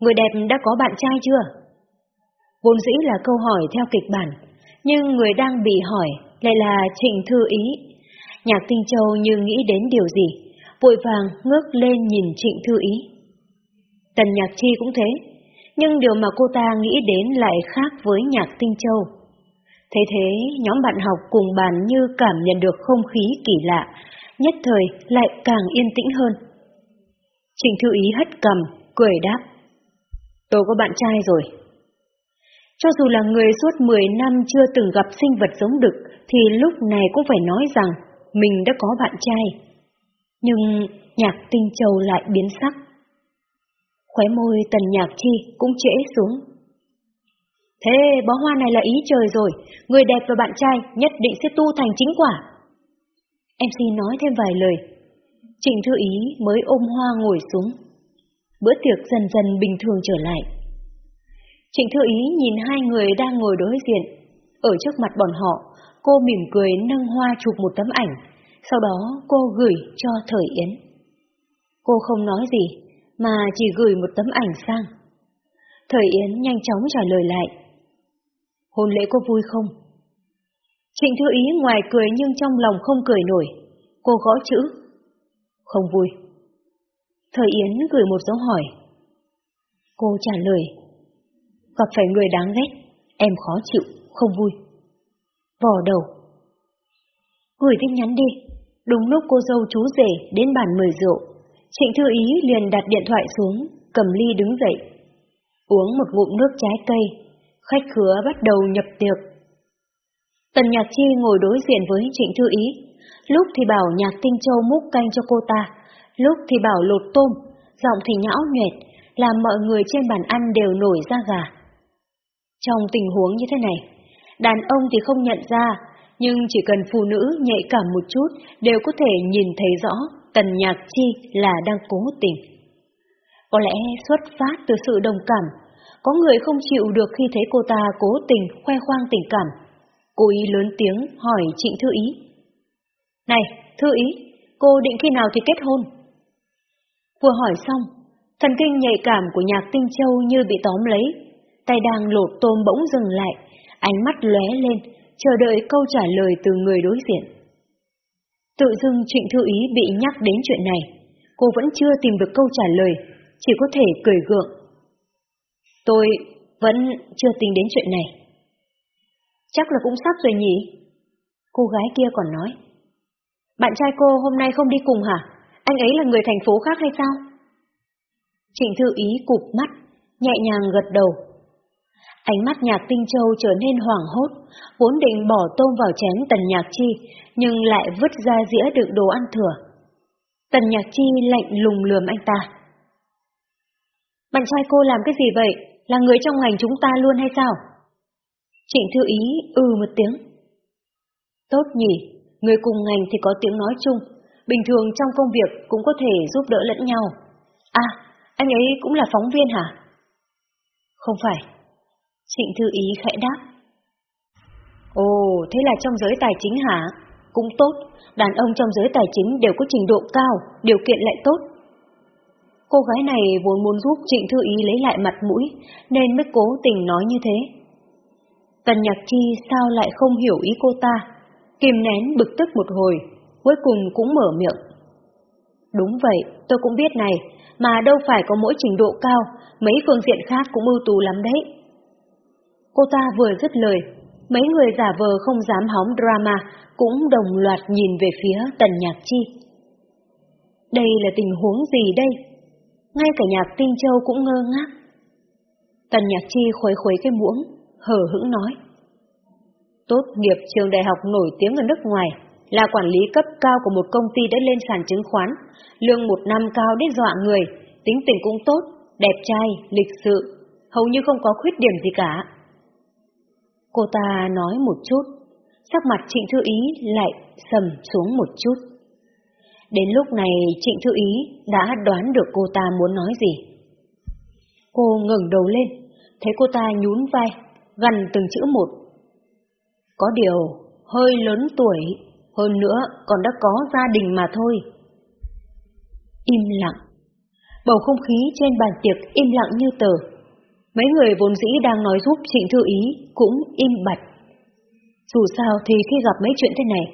Người đẹp đã có bạn trai chưa? Vốn dĩ là câu hỏi theo kịch bản, nhưng người đang bị hỏi lại là Trịnh Thư Ý. Nhạc Tinh Châu như nghĩ đến điều gì, vội vàng ngước lên nhìn Trịnh Thư Ý. Tần Nhạc Chi cũng thế, nhưng điều mà cô ta nghĩ đến lại khác với Nhạc Tinh Châu. Thế thế, nhóm bạn học cùng bàn như cảm nhận được không khí kỳ lạ, nhất thời lại càng yên tĩnh hơn. Trịnh Thư Ý hất cầm, cười đáp. Tôi có bạn trai rồi. Cho dù là người suốt 10 năm chưa từng gặp sinh vật giống đực, thì lúc này cũng phải nói rằng mình đã có bạn trai. Nhưng nhạc tinh châu lại biến sắc. Khóe môi tần nhạc chi cũng trễ xuống. Thế bó hoa này là ý trời rồi, người đẹp và bạn trai nhất định sẽ tu thành chính quả. MC nói thêm vài lời. Trịnh Thư Ý mới ôm hoa ngồi xuống. Bữa tiệc dần dần bình thường trở lại. Trịnh Thư Ý nhìn hai người đang ngồi đối diện. Ở trước mặt bọn họ, cô mỉm cười nâng hoa chụp một tấm ảnh, sau đó cô gửi cho Thời Yến. Cô không nói gì, mà chỉ gửi một tấm ảnh sang. Thời Yến nhanh chóng trả lời lại. Hôn lễ cô vui không? Trịnh Thư Ý ngoài cười nhưng trong lòng không cười nổi. Cô gõ chữ. Không vui. Thời Yến gửi một dấu hỏi. Cô trả lời. Gặp phải người đáng ghét, em khó chịu, không vui. Vò đầu. Gửi tin nhắn đi. Đúng lúc cô dâu chú rể đến bàn mời rượu, Trịnh Thư Ý liền đặt điện thoại xuống, cầm ly đứng dậy. Uống một ngụm nước trái cây, khách khứa bắt đầu nhập tiệc. Tần Nhạc Chi ngồi đối diện với Trịnh Thư Ý, lúc thì bảo Nhạc Tinh Châu múc canh cho cô ta, lúc thì bảo lột tôm, giọng thì nhão nhuệt, làm mọi người trên bàn ăn đều nổi da gà. Trong tình huống như thế này, đàn ông thì không nhận ra, nhưng chỉ cần phụ nữ nhạy cảm một chút đều có thể nhìn thấy rõ Tần Nhạc Chi là đang cố tình. Có lẽ xuất phát từ sự đồng cảm, có người không chịu được khi thấy cô ta cố tình khoe khoang tình cảm. Cô ý lớn tiếng hỏi Trịnh Thư Ý. Này, Thư Ý, cô định khi nào thì kết hôn? Vừa hỏi xong, thần kinh nhạy cảm của nhạc tinh châu như bị tóm lấy, tay đang lột tôm bỗng dừng lại, ánh mắt lóe lên, chờ đợi câu trả lời từ người đối diện. Tự dưng Trịnh Thư Ý bị nhắc đến chuyện này, cô vẫn chưa tìm được câu trả lời, chỉ có thể cười gượng. Tôi vẫn chưa tính đến chuyện này. Chắc là cũng sắp rồi nhỉ? Cô gái kia còn nói. Bạn trai cô hôm nay không đi cùng hả? Anh ấy là người thành phố khác hay sao? Trịnh Thư Ý cụp mắt, nhẹ nhàng gật đầu. Ánh mắt nhạc tinh châu trở nên hoảng hốt, vốn định bỏ tôm vào chén tần nhạc chi, nhưng lại vứt ra dĩa đựng đồ ăn thừa. Tần nhạc chi lạnh lùng lườm anh ta. Bạn trai cô làm cái gì vậy? Là người trong ngành chúng ta luôn hay sao? Trịnh Thư Ý ừ một tiếng. Tốt nhỉ, Người cùng ngành thì có tiếng nói chung, bình thường trong công việc cũng có thể giúp đỡ lẫn nhau. À, anh ấy cũng là phóng viên hả? Không phải. Trịnh Thư Ý khẽ đáp. Ồ, thế là trong giới tài chính hả? Cũng tốt, đàn ông trong giới tài chính đều có trình độ cao, điều kiện lại tốt. Cô gái này vốn muốn giúp Trịnh Thư Ý lấy lại mặt mũi, nên mới cố tình nói như thế. Tần Nhạc Chi sao lại không hiểu ý cô ta, kìm nén bực tức một hồi, cuối cùng cũng mở miệng. Đúng vậy, tôi cũng biết này, mà đâu phải có mỗi trình độ cao, mấy phương diện khác cũng ưu tú lắm đấy. Cô ta vừa dứt lời, mấy người giả vờ không dám hóng drama cũng đồng loạt nhìn về phía Tần Nhạc Chi. Đây là tình huống gì đây? Ngay cả nhạc Tinh Châu cũng ngơ ngác. Tần Nhạc Chi khuấy khuấy cái muỗng, hờ hững nói. Tốt nghiệp trường đại học nổi tiếng ở nước ngoài, là quản lý cấp cao của một công ty đã lên sàn chứng khoán, lương một năm cao đến dọa người, tính tình cũng tốt, đẹp trai, lịch sự, hầu như không có khuyết điểm gì cả. Cô ta nói một chút, sắc mặt Trịnh Thư Ý lại sầm xuống một chút. Đến lúc này Trịnh Thư Ý đã đoán được cô ta muốn nói gì. Cô ngẩng đầu lên, thấy cô ta nhún vai, gần từng chữ một. Có điều, hơi lớn tuổi, hơn nữa còn đã có gia đình mà thôi. Im lặng. Bầu không khí trên bàn tiệc im lặng như tờ. Mấy người vốn dĩ đang nói giúp Trịnh Thư Ý cũng im bặt. Dù sao thì khi gặp mấy chuyện thế này,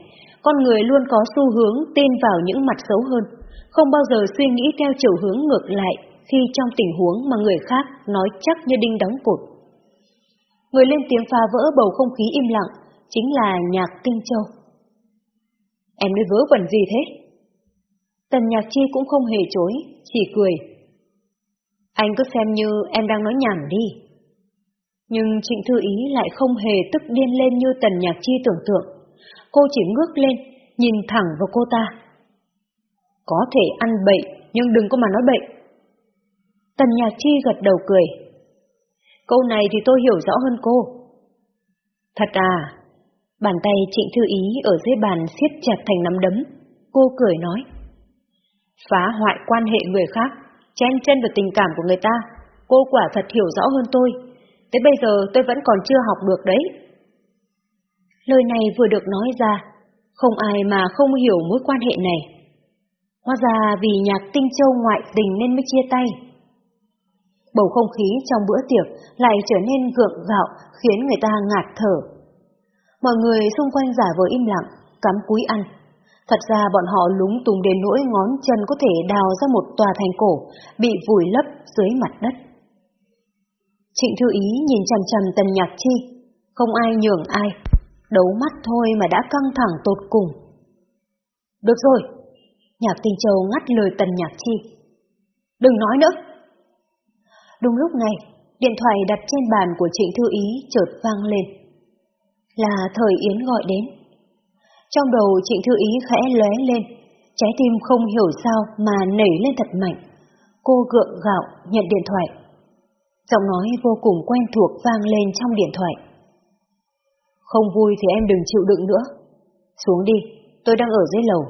con người luôn có xu hướng tin vào những mặt xấu hơn, không bao giờ suy nghĩ theo chiều hướng ngược lại khi trong tình huống mà người khác nói chắc như đinh đóng cột. Người lên tiếng phá vỡ bầu không khí im lặng chính là Nhạc Kinh Châu. Em nói vớ vẩn gì thế? Tần Nhạc Chi cũng không hề chối, chỉ cười. Anh cứ xem như em đang nói nhảm đi. Nhưng Trịnh Thư Ý lại không hề tức điên lên như Tần Nhạc Chi tưởng tượng. Cô chỉ ngước lên, nhìn thẳng vào cô ta. Có thể ăn bậy, nhưng đừng có mà nói bậy. Tần Nhạc Chi gật đầu cười. Câu này thì tôi hiểu rõ hơn cô. Thật à? Bàn tay Trịnh Thư Ý ở dưới bàn siết chặt thành nắm đấm. Cô cười nói. Phá hoại quan hệ người khác chen chân vào tình cảm của người ta, cô quả thật hiểu rõ hơn tôi. Tới bây giờ tôi vẫn còn chưa học được đấy. Lời này vừa được nói ra, không ai mà không hiểu mối quan hệ này. Hóa ra vì nhạc tinh châu ngoại tình nên mới chia tay. Bầu không khí trong bữa tiệc lại trở nên gượng gạo khiến người ta ngạt thở. Mọi người xung quanh giả vờ im lặng, cắm cúi ăn. Thật ra bọn họ lúng túng đến nỗi ngón chân có thể đào ra một tòa thành cổ, bị vùi lấp dưới mặt đất. Trịnh Thư Ý nhìn chằm chằm Tần Nhạc Chi, không ai nhường ai, đấu mắt thôi mà đã căng thẳng tột cùng. Được rồi, Nhạc Tinh Châu ngắt lời Tần Nhạc Chi. Đừng nói nữa. Đúng lúc này, điện thoại đặt trên bàn của Trịnh Thư Ý chợt vang lên. Là thời Yến gọi đến. Trong đầu Trịnh Thư Ý khẽ lóe lên, trái tim không hiểu sao mà nảy lên thật mạnh. Cô gượng gạo nhận điện thoại. Giọng nói vô cùng quen thuộc vang lên trong điện thoại. Không vui thì em đừng chịu đựng nữa. Xuống đi, tôi đang ở dưới lầu.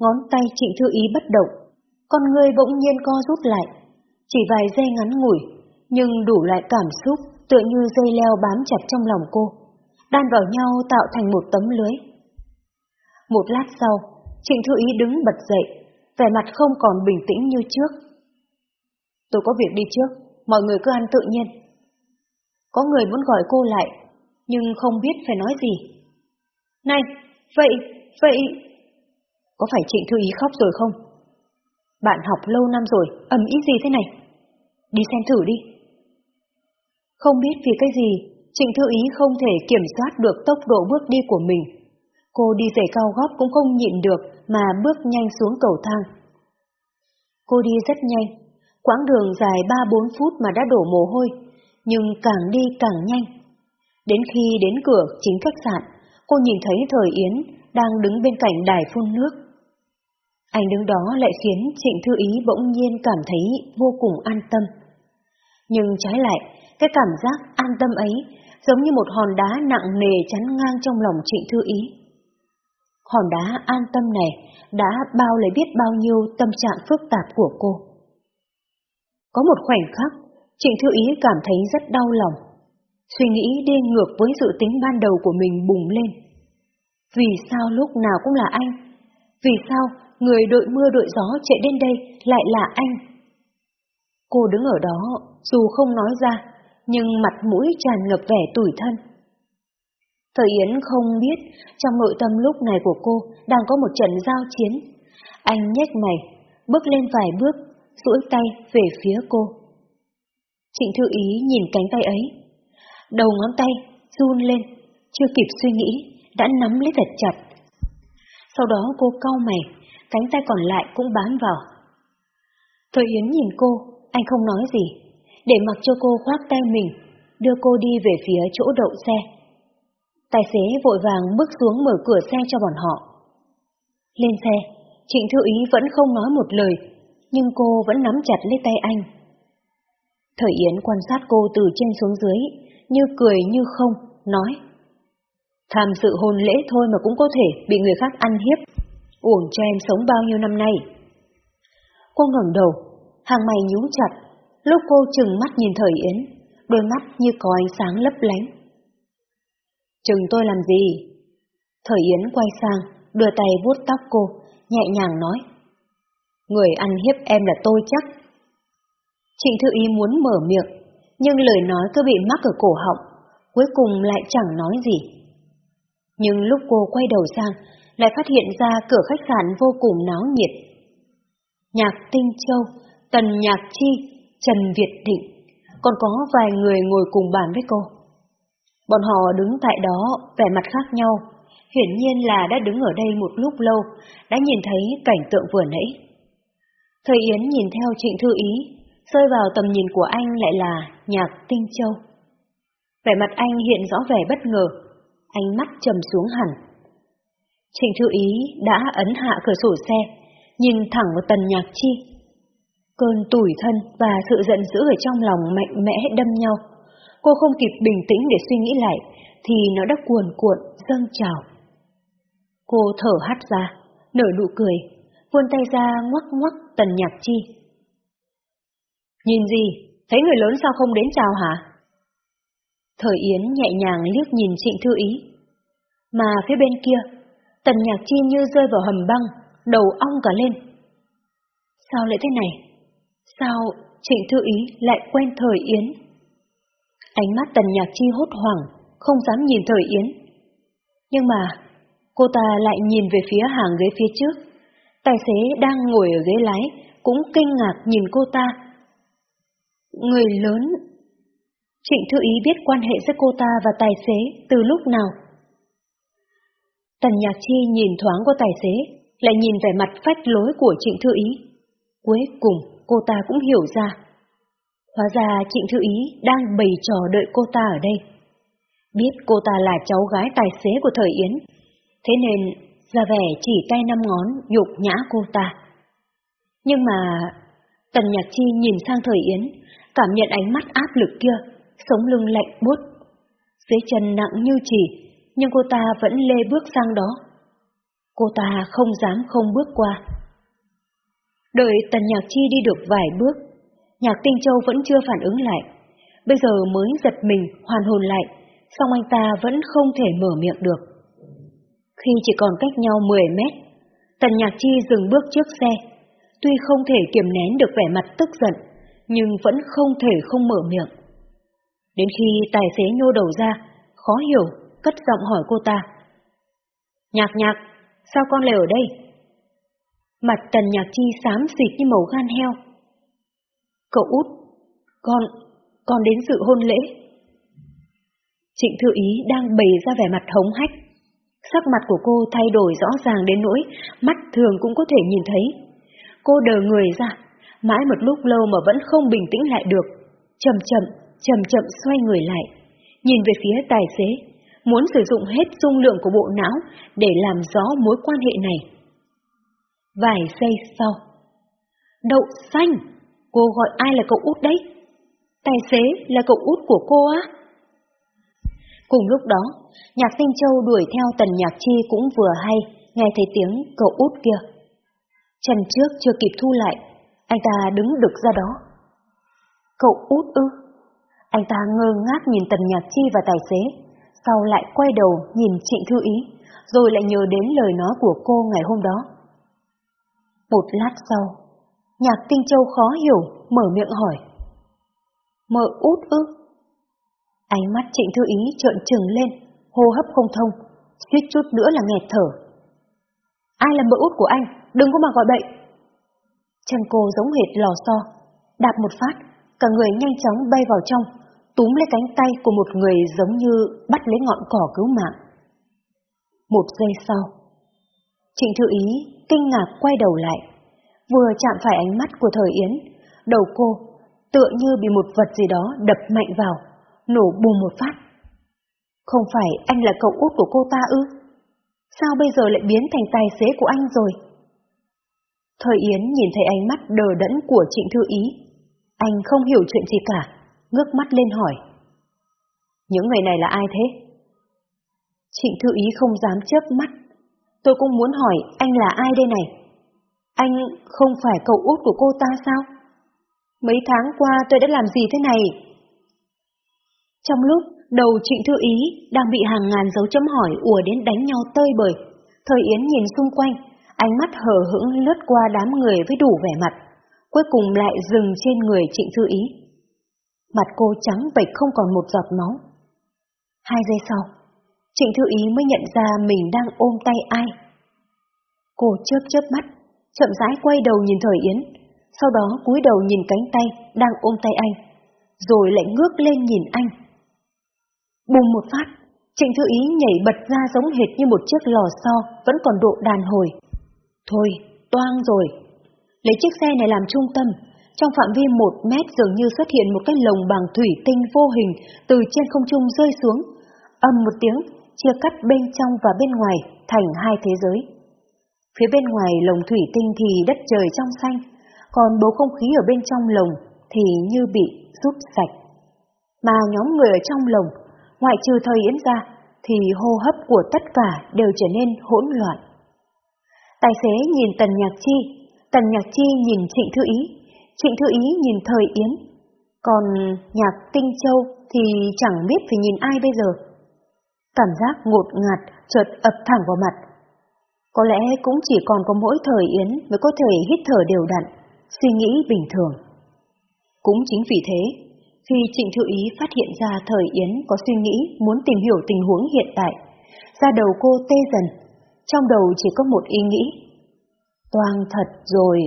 Ngón tay Trịnh Thư Ý bất động, con người bỗng nhiên co rút lại. Chỉ vài giây ngắn ngủi, nhưng đủ lại cảm xúc tựa như dây leo bám chặt trong lòng cô đan vào nhau tạo thành một tấm lưới. Một lát sau, Trịnh Thư Ý đứng bật dậy, vẻ mặt không còn bình tĩnh như trước. Tôi có việc đi trước, mọi người cứ ăn tự nhiên. Có người muốn gọi cô lại, nhưng không biết phải nói gì. Này, vậy, vậy... Có phải Trịnh Thư Ý khóc rồi không? Bạn học lâu năm rồi, ầm ý gì thế này? Đi xem thử đi. Không biết vì cái gì Trịnh Thư Ý không thể kiểm soát được tốc độ bước đi của mình. Cô đi giày cao gót cũng không nhịn được mà bước nhanh xuống cầu thang. Cô đi rất nhanh, quãng đường dài 3-4 phút mà đã đổ mồ hôi, nhưng càng đi càng nhanh. Đến khi đến cửa chính khách sạn, cô nhìn thấy Thời Yến đang đứng bên cạnh đài phun nước. Anh đứng đó lại khiến Trịnh Thư Ý bỗng nhiên cảm thấy vô cùng an tâm. Nhưng trái lại, cái cảm giác an tâm ấy giống như một hòn đá nặng nề chắn ngang trong lòng trịnh thư ý. Hòn đá an tâm này đã bao lấy biết bao nhiêu tâm trạng phức tạp của cô. Có một khoảnh khắc, trịnh thư ý cảm thấy rất đau lòng. Suy nghĩ đi ngược với dự tính ban đầu của mình bùng lên. Vì sao lúc nào cũng là anh? Vì sao người đội mưa đội gió chạy đến đây lại là anh? Cô đứng ở đó, dù không nói ra, nhưng mặt mũi tràn ngập vẻ tủi thân. Thời Yến không biết trong nội tâm lúc này của cô đang có một trận giao chiến. Anh nhếch mày, bước lên vài bước, duỗi tay về phía cô. Trịnh Thư Ý nhìn cánh tay ấy. Đầu ngón tay run lên, chưa kịp suy nghĩ, đã nắm lấy thật chặt. Sau đó cô cau mày, cánh tay còn lại cũng bám vào. Thời Yến nhìn cô, anh không nói gì, để mặc cho cô khoác tay mình, đưa cô đi về phía chỗ đậu xe. Tài xế vội vàng bước xuống mở cửa xe cho bọn họ. Lên xe, Trịnh Thư Ý vẫn không nói một lời, nhưng cô vẫn nắm chặt lấy tay anh. Thời Yến quan sát cô từ trên xuống dưới, như cười như không, nói. Tham sự hôn lễ thôi mà cũng có thể bị người khác ăn hiếp, uổng cho em sống bao nhiêu năm nay. Cô ngẩng đầu, hàng mày nhú chặt, lúc cô chừng mắt nhìn Thời Yến, đôi mắt như có ánh sáng lấp lánh. Chừng tôi làm gì? Thời Yến quay sang, đưa tay vuốt tóc cô, nhẹ nhàng nói. Người ăn hiếp em là tôi chắc. Trịnh Thư Y muốn mở miệng, nhưng lời nói cứ bị mắc ở cổ họng, cuối cùng lại chẳng nói gì. Nhưng lúc cô quay đầu sang, lại phát hiện ra cửa khách sạn vô cùng náo nhiệt. Nhạc Tinh Châu, Tần Nhạc Chi, Trần Việt Thịnh còn có vài người ngồi cùng bàn với cô. Bọn họ đứng tại đó, vẻ mặt khác nhau, hiển nhiên là đã đứng ở đây một lúc lâu, đã nhìn thấy cảnh tượng vừa nãy. Thời Yến nhìn theo Trịnh Thư Ý, rơi vào tầm nhìn của anh lại là nhạc Tinh Châu. Vẻ mặt anh hiện rõ vẻ bất ngờ, ánh mắt trầm xuống hẳn. Trịnh Thư Ý đã ấn hạ cửa sổ xe, nhìn thẳng vào tần nhạc chi. Cơn tủi thân và sự giận dữ ở trong lòng mạnh mẽ đâm nhau. Cô không kịp bình tĩnh để suy nghĩ lại, thì nó đã cuồn cuộn, dâng trào. Cô thở hắt ra, nở nụ cười, vươn tay ra ngoắc ngoắc tần nhạc chi. Nhìn gì, thấy người lớn sao không đến chào hả? Thời Yến nhẹ nhàng liếc nhìn Trịnh Thư Ý. Mà phía bên kia, tần nhạc chi như rơi vào hầm băng, đầu ong cả lên. Sao lại thế này? Sao Trịnh Thư Ý lại quen Thời Yến? Ánh mắt tần nhạc chi hốt hoảng, không dám nhìn Thời Yến. Nhưng mà, cô ta lại nhìn về phía hàng ghế phía trước. Tài xế đang ngồi ở ghế lái, cũng kinh ngạc nhìn cô ta. Người lớn... Trịnh Thư Ý biết quan hệ giữa cô ta và tài xế từ lúc nào. Tần Nhạc Chi nhìn thoáng qua tài xế, lại nhìn vẻ mặt phách lối của Trịnh Thư Ý. Cuối cùng, cô ta cũng hiểu ra. Hóa ra Trịnh Thư Ý đang bày trò đợi cô ta ở đây. Biết cô ta là cháu gái tài xế của Thời Yến, thế nên ra vẻ chỉ tay năm ngón nhục nhã cô ta. Nhưng mà Tần Nhạc Chi nhìn sang Thời Yến, cảm nhận ánh mắt áp lực kia, sống lưng lạnh buốt. Dưới chân nặng như chỉ, nhưng cô ta vẫn lê bước sang đó. Cô ta không dám không bước qua. Đợi Tần Nhạc Chi đi được vài bước, Nhạc Tinh Châu vẫn chưa phản ứng lại. Bây giờ mới giật mình, hoàn hồn lại, song anh ta vẫn không thể mở miệng được. Khi chỉ còn cách nhau 10 mét, Tần Nhạc Chi dừng bước trước xe. Tuy không thể kiềm nén được vẻ mặt tức giận, nhưng vẫn không thể không mở miệng. Đến khi tài xế nhô đầu ra, khó hiểu, cất giọng hỏi cô ta. Nhạc nhạc, sao con lại ở đây? Mặt tần nhạc chi xám xịt như màu gan heo. Cậu út, con, con đến dự hôn lễ. Trịnh Thư Ý đang bày ra vẻ mặt hống hách. Sắc mặt của cô thay đổi rõ ràng đến nỗi mắt thường cũng có thể nhìn thấy. Cô đờ người ra, mãi một lúc lâu mà vẫn không bình tĩnh lại được. Chậm chậm, chậm chậm xoay người lại, nhìn về phía tài xế, muốn sử dụng hết dung lượng của bộ não để làm rõ mối quan hệ này. Vài giây sau, đậu xanh, cô gọi ai là cậu út đấy? Tài xế là cậu út của cô á? Cùng lúc đó, nhạc tinh châu đuổi theo tần nhạc chi cũng vừa hay, nghe thấy tiếng cậu út kia. Chân trước chưa kịp thu lại, anh ta đứng đực ra đó. Cậu út ư? Anh ta ngơ ngác nhìn tần nhạc chi và tài xế, sau lại quay đầu nhìn trịnh thư ý, rồi lại nhớ đến lời nói của cô ngày hôm đó. Một lát sau, nhạc tinh châu khó hiểu, mở miệng hỏi. Mợ út ư? Ánh mắt trịnh thư ý trợn trừng lên, hô hấp không thông, suýt chút nữa là nghẹt thở. Ai là mợ út của anh? Đừng có mà gọi bậy. Chân cô giống hệt lò xo, đạp một phát, cả người nhanh chóng bay vào trong, túm lấy cánh tay của một người giống như bắt lấy ngọn cỏ cứu mạng. Một giây sau, Trịnh Thư Ý kinh ngạc quay đầu lại, vừa chạm phải ánh mắt của Thời Yến, đầu cô tựa như bị một vật gì đó đập mạnh vào, nổ bùng một phát. Không phải anh là cậu út của cô ta ư? Sao bây giờ lại biến thành tài xế của anh rồi? Thời Yến nhìn thấy ánh mắt đờ đẫn của Trịnh Thư Ý. Anh không hiểu chuyện gì cả, ngước mắt lên hỏi. Những người này là ai thế? Trịnh Thư Ý không dám chớp mắt. Tôi cũng muốn hỏi anh là ai đây này? Anh không phải cậu út của cô ta sao? Mấy tháng qua tôi đã làm gì thế này? Trong lúc đầu Trịnh Thư Ý đang bị hàng ngàn dấu chấm hỏi ùa đến đánh nhau tơi bời, Thời Yến nhìn xung quanh, ánh mắt hờ hững lướt qua đám người với đủ vẻ mặt, cuối cùng lại dừng trên người Trịnh Thư Ý. Mặt cô trắng bệch không còn một giọt máu. Hai giây sau, Trịnh Thư Ý mới nhận ra mình đang ôm tay ai. Cô chớp chớp mắt, chậm rãi quay đầu nhìn Thời Yến, sau đó cúi đầu nhìn cánh tay đang ôm tay anh, rồi lại ngước lên nhìn anh. Bùng một phát, Trịnh Thư Ý nhảy bật ra giống hệt như một chiếc lò xo vẫn còn độ đàn hồi. Thôi, toang rồi. Lấy chiếc xe này làm trung tâm, trong phạm vi một mét dường như xuất hiện một cái lồng bằng thủy tinh vô hình từ trên không trung rơi xuống. Âm một tiếng, chia cắt bên trong và bên ngoài thành hai thế giới. Phía bên ngoài lồng thủy tinh thì đất trời trong xanh, còn bầu không khí ở bên trong lồng thì như bị rút sạch. Mà nhóm người ở trong lồng, ngoại trừ thời yến ra, thì hô hấp của tất cả đều trở nên hỗn loạn. Tài xế nhìn Tần Nhạc Chi, Tần Nhạc Chi nhìn Trịnh Thư Ý, Trịnh Thư Ý nhìn Thời Yến, còn Nhạc Tinh Châu thì chẳng biết phải nhìn ai bây giờ. Cảm giác ngột ngạt chợt ập thẳng vào mặt. Có lẽ cũng chỉ còn có mỗi Thời Yến mới có thể hít thở đều đặn, suy nghĩ bình thường. Cũng chính vì thế, khi Trịnh Thư Ý phát hiện ra Thời Yến có suy nghĩ muốn tìm hiểu tình huống hiện tại, ra đầu cô tê dần, trong đầu chỉ có một ý nghĩ. Toang thật rồi.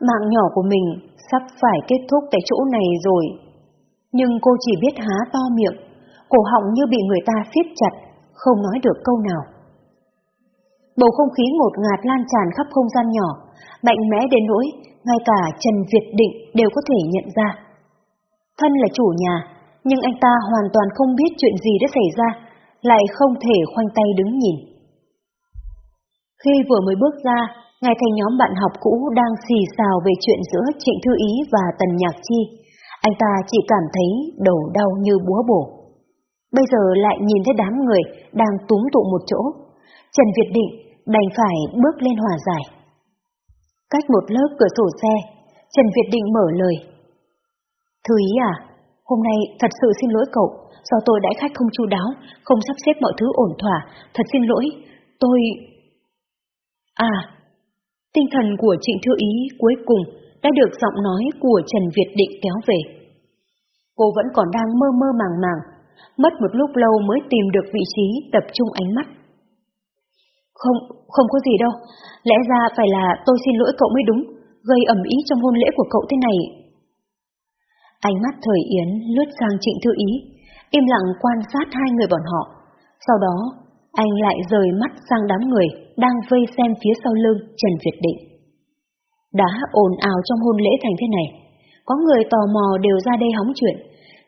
Mạng nhỏ của mình sắp phải kết thúc tại chỗ này rồi. Nhưng cô chỉ biết há to miệng, cổ họng như bị người ta siết chặt, không nói được câu nào. Bầu không khí ngột ngạt lan tràn khắp không gian nhỏ, mạnh mẽ đến nỗi ngay cả Trần Việt Định đều có thể nhận ra. Thân là chủ nhà, nhưng anh ta hoàn toàn không biết chuyện gì đã xảy ra, lại không thể khoanh tay đứng nhìn. Khi vừa mới bước ra, ngay thấy nhóm bạn học cũ đang xì xào về chuyện giữa Trịnh Thư Ý và Tần Nhạc Chi, anh ta chỉ cảm thấy đầu đau như búa bổ. Bây giờ lại nhìn thấy đám người đang túm tụ một chỗ, Trần Việt Định đành phải bước lên hòa giải. Cách một lớp cửa sổ xe, Trần Việt Định mở lời. Thư ý à, hôm nay thật sự xin lỗi cậu, do tôi đã khách không chu đáo, không sắp xếp mọi thứ ổn thỏa, thật xin lỗi, tôi... À, tinh thần của Trịnh Thư Ý cuối cùng đã được giọng nói của Trần Việt Định kéo về. Cô vẫn còn đang mơ mơ màng màng, mất một lúc lâu mới tìm được vị trí tập trung ánh mắt. Không, không có gì đâu, lẽ ra phải là tôi xin lỗi cậu mới đúng, gây ẩm ý trong hôn lễ của cậu thế này. Ánh mắt thời Yến lướt sang Trịnh Thư Ý, im lặng quan sát hai người bọn họ. Sau đó, anh lại rời mắt sang đám người đang vây xem phía sau lưng Trần Việt Định. Đã ồn ào trong hôn lễ thành thế này, có người tò mò đều ra đây hóng chuyện,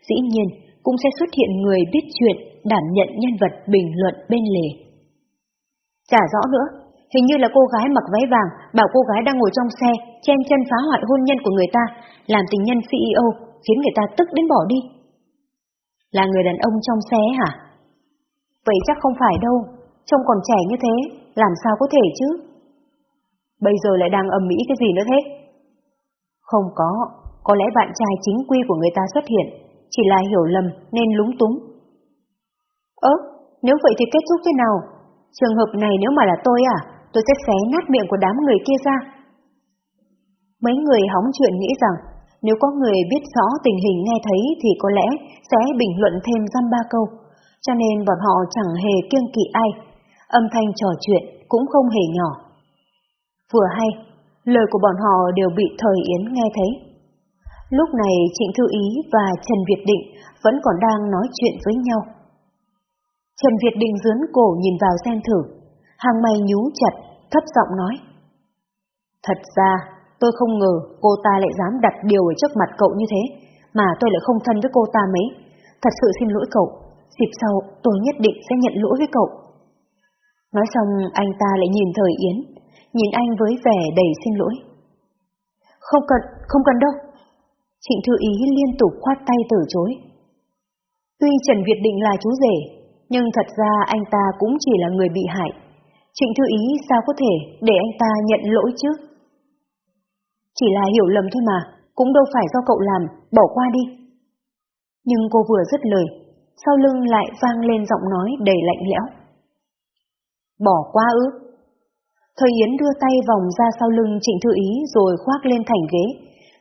dĩ nhiên cũng sẽ xuất hiện người biết chuyện đảm nhận nhân vật bình luận bên lề. Chả rõ nữa, hình như là cô gái mặc váy vàng bảo cô gái đang ngồi trong xe chen chân phá hoại hôn nhân của người ta, làm tình nhân CEO khiến người ta tức đến bỏ đi. Là người đàn ông trong xe hả? Vậy chắc không phải đâu, trông còn trẻ như thế, làm sao có thể chứ? Bây giờ lại đang ầm mỹ cái gì nữa thế? Không có, có lẽ bạn trai chính quy của người ta xuất hiện, chỉ là hiểu lầm nên lúng túng. Ơ, nếu vậy thì kết thúc thế nào? Trường hợp này nếu mà là tôi à, tôi sẽ xé nát miệng của đám người kia ra. Mấy người hóng chuyện nghĩ rằng, nếu có người biết rõ tình hình nghe thấy thì có lẽ sẽ bình luận thêm dăm ba câu, cho nên bọn họ chẳng hề kiêng kỵ ai, âm thanh trò chuyện cũng không hề nhỏ. Vừa hay, lời của bọn họ đều bị Thời Yến nghe thấy. Lúc này Trịnh Thư Ý và Trần Việt Định vẫn còn đang nói chuyện với nhau. Trần Việt Định dướn cổ nhìn vào xem thử, hàng mày nhú chặt, thấp giọng nói. Thật ra, tôi không ngờ cô ta lại dám đặt điều ở trước mặt cậu như thế, mà tôi lại không thân với cô ta mấy. Thật sự xin lỗi cậu, dịp sau tôi nhất định sẽ nhận lỗi với cậu. Nói xong anh ta lại nhìn Thời Yến, nhìn anh với vẻ đầy xin lỗi. Không cần, không cần đâu. Trịnh Thư Ý liên tục khoát tay từ chối. Tuy Trần Việt Định là chú rể, nhưng thật ra anh ta cũng chỉ là người bị hại. Trịnh Thư Ý sao có thể để anh ta nhận lỗi chứ? Chỉ là hiểu lầm thôi mà, cũng đâu phải do cậu làm, bỏ qua đi. Nhưng cô vừa dứt lời, sau lưng lại vang lên giọng nói đầy lạnh lẽo. Bỏ qua ư? Thời Yến đưa tay vòng ra sau lưng Trịnh Thư Ý rồi khoác lên thành ghế,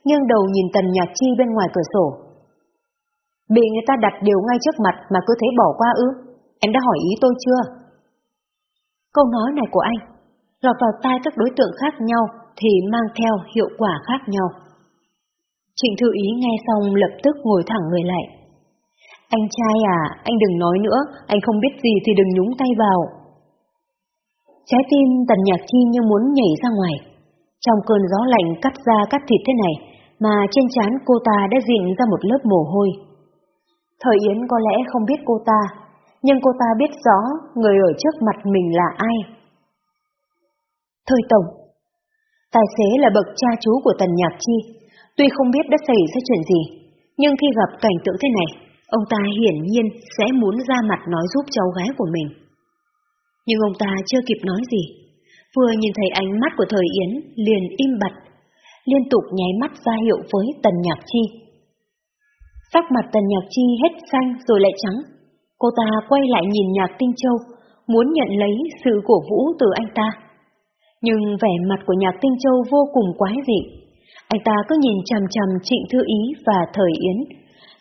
nghiêng đầu nhìn Tần Nhạc Chi bên ngoài cửa sổ. Bị người ta đặt điều ngay trước mặt mà cứ thế bỏ qua ư? Em đã hỏi ý tôi chưa? Câu nói này của anh, lọt vào tai các đối tượng khác nhau thì mang theo hiệu quả khác nhau. Trịnh Thư Ý nghe xong lập tức ngồi thẳng người lại. Anh trai à, anh đừng nói nữa, anh không biết gì thì đừng nhúng tay vào. Trái tim tần nhạc chi như muốn nhảy ra ngoài. Trong cơn gió lạnh cắt ra cắt thịt thế này, mà trên trán cô ta đã dịn ra một lớp mồ hôi. Thời Yến có lẽ không biết cô ta, nhưng cô ta biết rõ người ở trước mặt mình là ai. Thời Tổng Tài xế là bậc cha chú của Tần Nhạc Chi, tuy không biết đã xảy ra chuyện gì, nhưng khi gặp cảnh tượng thế này, ông ta hiển nhiên sẽ muốn ra mặt nói giúp cháu gái của mình. Nhưng ông ta chưa kịp nói gì, vừa nhìn thấy ánh mắt của Thời Yến liền im bặt, liên tục nháy mắt ra hiệu với Tần Nhạc Chi. Sắc mặt Tần Nhạc Chi hết xanh rồi lại trắng, cô ta quay lại nhìn Nhạc Tinh Châu, muốn nhận lấy sự cổ vũ từ anh ta. Nhưng vẻ mặt của Nhạc Tinh Châu vô cùng quái dị. Anh ta cứ nhìn chằm chằm Trịnh Thư Ý và Thời Yến,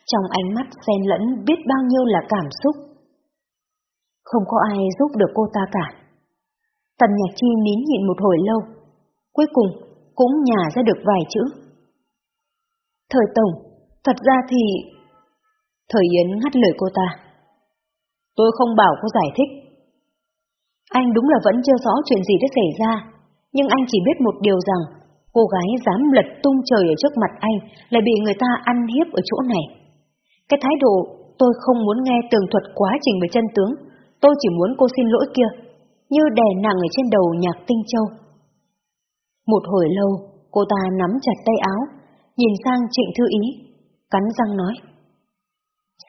trong ánh mắt xen lẫn biết bao nhiêu là cảm xúc. Không có ai giúp được cô ta cả. Tần Nhạc Chi nín nhịn một hồi lâu, cuối cùng cũng nhả ra được vài chữ. Thời Tổng, thật ra thì... Thời Yến ngắt lời cô ta. Tôi không bảo cô giải thích. Anh đúng là vẫn chưa rõ chuyện gì đã xảy ra, nhưng anh chỉ biết một điều rằng cô gái dám lật tung trời ở trước mặt anh lại bị người ta ăn hiếp ở chỗ này. Cái thái độ tôi không muốn nghe tường thuật quá trình về chân tướng, tôi chỉ muốn cô xin lỗi kia, như đè nặng ở trên đầu nhạc tinh châu. Một hồi lâu, cô ta nắm chặt tay áo, nhìn sang trịnh thư ý, cắn răng nói.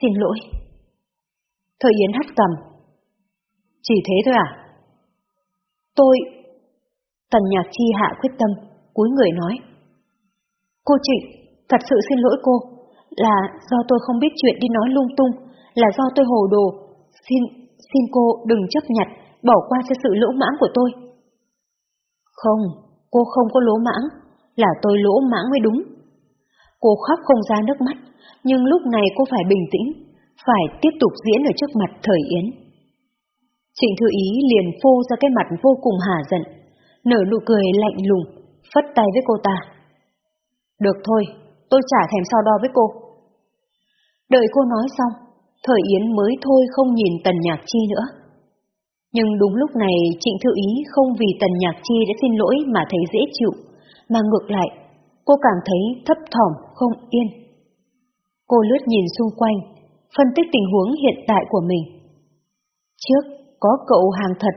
Xin lỗi. Thời Yến hắt cầm. Chỉ thế thôi à? Tôi... Tần Nhạc Chi hạ quyết tâm, cúi người nói. Cô Trịnh, thật sự xin lỗi cô, là do tôi không biết chuyện đi nói lung tung, là do tôi hồ đồ. Xin, xin cô đừng chấp nhặt, bỏ qua cho sự lỗ mãng của tôi. Không, cô không có lỗ mãng, là tôi lỗ mãng mới đúng. Cô khóc không ra nước mắt, nhưng lúc này cô phải bình tĩnh, phải tiếp tục diễn ở trước mặt thời Yến. Trịnh Thư Ý liền phô ra cái mặt vô cùng hả giận, nở nụ cười lạnh lùng, phất tay với cô ta. Được thôi, tôi chả thèm so đo với cô. Đợi cô nói xong, thời Yến mới thôi không nhìn Tần Nhạc Chi nữa. Nhưng đúng lúc này Trịnh Thư Ý không vì Tần Nhạc Chi đã xin lỗi mà thấy dễ chịu, mà ngược lại, cô cảm thấy thấp thỏm không yên. Cô lướt nhìn xung quanh, phân tích tình huống hiện tại của mình. Trước có cậu hàng thật,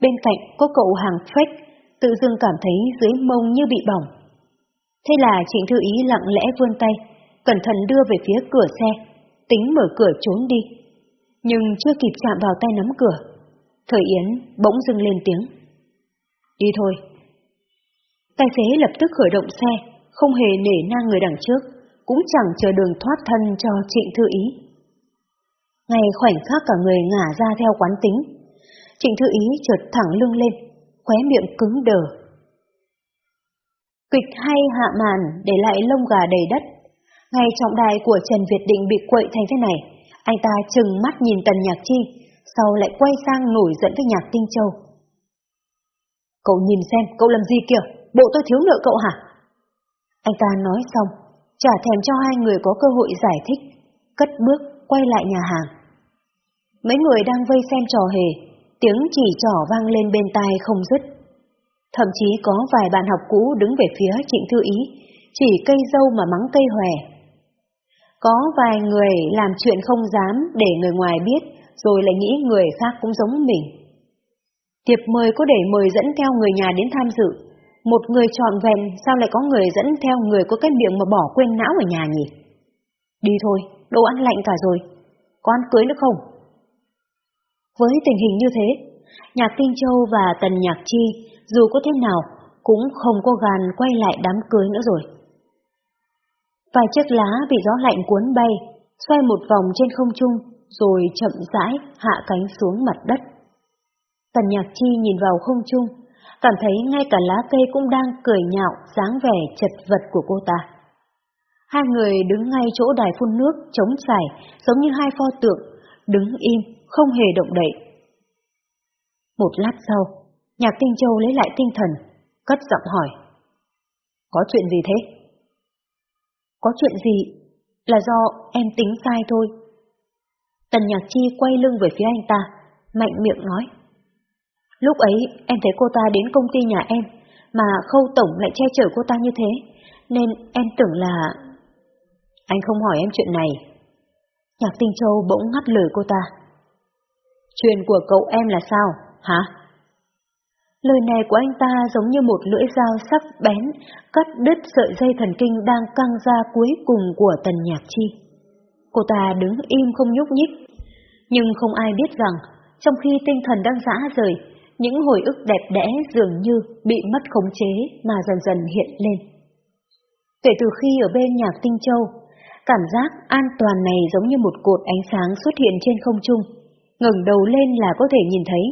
bên cạnh có cậu hàng fake, tự dưng cảm thấy dưới mông như bị bỏng. Thế là Trịnh Thư Ý lặng lẽ vươn tay, cẩn thận đưa về phía cửa xe, tính mở cửa trốn đi. Nhưng chưa kịp chạm vào tay nắm cửa, Thời Yến bỗng dưng lên tiếng. Đi thôi. Tài xế lập tức khởi động xe, không hề nể nang người đằng trước, cũng chẳng chờ đường thoát thân cho Trịnh Thư Ý. Ngay khoảnh khắc cả người ngả ra theo quán tính, Trịnh Thư Ý trượt thẳng lưng lên, khóe miệng cứng đờ. Kịch hay hạ màn để lại lông gà đầy đất. Ngay trọng đài của Trần Việt Định bị quậy thành thế này, anh ta chừng mắt nhìn Tần Nhạc Chi, sau lại quay sang nổi giận với Nhạc Tinh Châu. Cậu nhìn xem, cậu làm gì kìa, bộ tôi thiếu nợ cậu hả? Anh ta nói xong, trả thèm cho hai người có cơ hội giải thích, cất bước quay lại nhà hàng. Mấy người đang vây xem trò hề, tiếng chỉ trỏ vang lên bên tai không dứt. Thậm chí có vài bạn học cũ đứng về phía Trịnh Thư Ý, chỉ cây dâu mà mắng cây hòe. Có vài người làm chuyện không dám để người ngoài biết, rồi lại nghĩ người khác cũng giống mình. Tiệp mời có để mời dẫn theo người nhà đến tham dự, một người trọn vẹn sao lại có người dẫn theo người có cái miệng mà bỏ quên não ở nhà nhỉ? Đi thôi, đồ ăn lạnh cả rồi, có ăn cưới nữa không? Với tình hình như thế, Nhạc Tinh Châu và Tần Nhạc Chi dù có thế nào cũng không có gan quay lại đám cưới nữa rồi. Vài chiếc lá bị gió lạnh cuốn bay, xoay một vòng trên không trung, rồi chậm rãi hạ cánh xuống mặt đất. Tần Nhạc Chi nhìn vào không trung, cảm thấy ngay cả lá cây cũng đang cười nhạo dáng vẻ chật vật của cô ta. Hai người đứng ngay chỗ đài phun nước chống chảy, giống như hai pho tượng, đứng im, không hề động đậy. Một lát sau, Nhạc Tinh Châu lấy lại tinh thần, cất giọng hỏi. Có chuyện gì thế? Có chuyện gì? Là do em tính sai thôi. Tần Nhạc Chi quay lưng về phía anh ta, mạnh miệng nói. Lúc ấy em thấy cô ta đến công ty nhà em, mà khâu tổng lại che chở cô ta như thế, nên em tưởng là... Anh không hỏi em chuyện này. Nhạc Tinh Châu bỗng ngắt lời cô ta. Chuyện của cậu em là sao, hả? Lời này của anh ta giống như một lưỡi dao sắc bén, cắt đứt sợi dây thần kinh đang căng ra cuối cùng của tần nhạc chi. Cô ta đứng im không nhúc nhích, nhưng không ai biết rằng, trong khi tinh thần đang dã rời, những hồi ức đẹp đẽ dường như bị mất khống chế mà dần dần hiện lên. Kể từ khi ở bên nhạc Tinh Châu, cảm giác an toàn này giống như một cột ánh sáng xuất hiện trên không trung, ngẩng đầu lên là có thể nhìn thấy,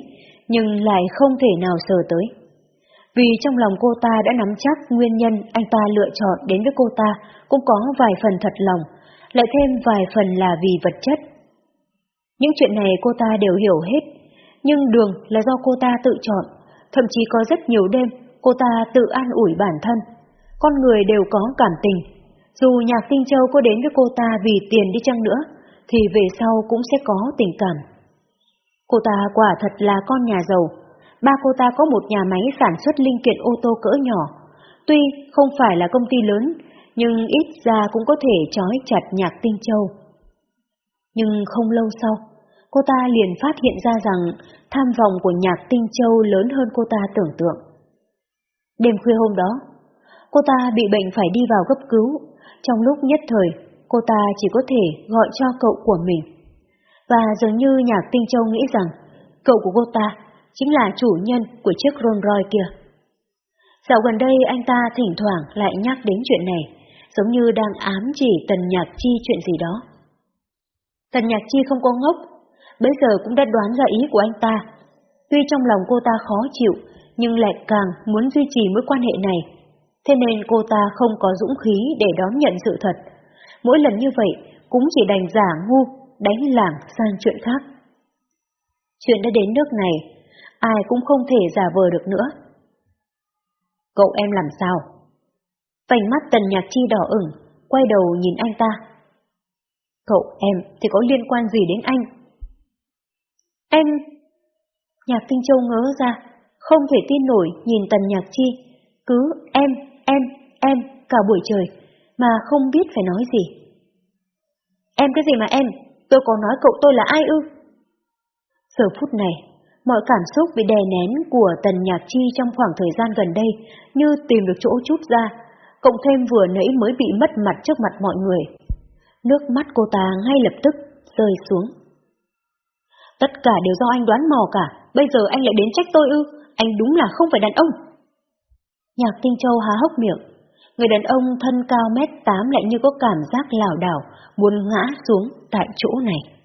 nhưng lại không thể nào sờ tới. Vì trong lòng cô ta đã nắm chắc nguyên nhân anh ta lựa chọn đến với cô ta cũng có vài phần thật lòng, lại thêm vài phần là vì vật chất. Những chuyện này cô ta đều hiểu hết, nhưng đường là do cô ta tự chọn, thậm chí có rất nhiều đêm cô ta tự an ủi bản thân. Con người đều có cảm tình, dù nhạc tinh châu có đến với cô ta vì tiền đi chăng nữa, thì về sau cũng sẽ có tình cảm. Cô ta quả thật là con nhà giàu. Ba cô ta có một nhà máy sản xuất linh kiện ô tô cỡ nhỏ. Tuy không phải là công ty lớn, nhưng ít ra cũng có thể trói chặt nhạc tinh châu. Nhưng không lâu sau, cô ta liền phát hiện ra rằng tham vọng của nhạc tinh châu lớn hơn cô ta tưởng tượng. Đêm khuya hôm đó, cô ta bị bệnh phải đi vào cấp cứu. Trong lúc nhất thời, cô ta chỉ có thể gọi cho cậu của mình và dường như Nhạc Tinh Châu nghĩ rằng cậu của cô ta chính là chủ nhân của chiếc Rolls Royce kia. Dạo gần đây anh ta thỉnh thoảng lại nhắc đến chuyện này, giống như đang ám chỉ Tần Nhạc Chi chuyện gì đó. Tần Nhạc Chi không có ngốc, bây giờ cũng đã đoán ra ý của anh ta. Tuy trong lòng cô ta khó chịu, nhưng lại càng muốn duy trì mối quan hệ này. Thế nên cô ta không có dũng khí để đón nhận sự thật. Mỗi lần như vậy cũng chỉ đành giả ngu đánh lảng sang chuyện khác. Chuyện đã đến nước này, ai cũng không thể giả vờ được nữa. Cậu em làm sao? Vành mắt tần nhạc chi đỏ ửng, quay đầu nhìn anh ta. Cậu em thì có liên quan gì đến anh? Em... Nhạc Tinh Châu ngớ ra, không thể tin nổi nhìn tần nhạc chi, cứ em, em, em cả buổi trời, mà không biết phải nói gì. Em cái gì mà em, tôi có nói cậu tôi là ai ư? Giờ phút này, mọi cảm xúc bị đè nén của Tần Nhạc Chi trong khoảng thời gian gần đây như tìm được chỗ chút ra, cộng thêm vừa nãy mới bị mất mặt trước mặt mọi người. Nước mắt cô ta ngay lập tức rơi xuống. Tất cả đều do anh đoán mò cả, bây giờ anh lại đến trách tôi ư, anh đúng là không phải đàn ông. Nhạc Tinh Châu há hốc miệng, người đàn ông thân cao mét tám lại như có cảm giác lảo đảo, muốn ngã xuống tại chỗ này.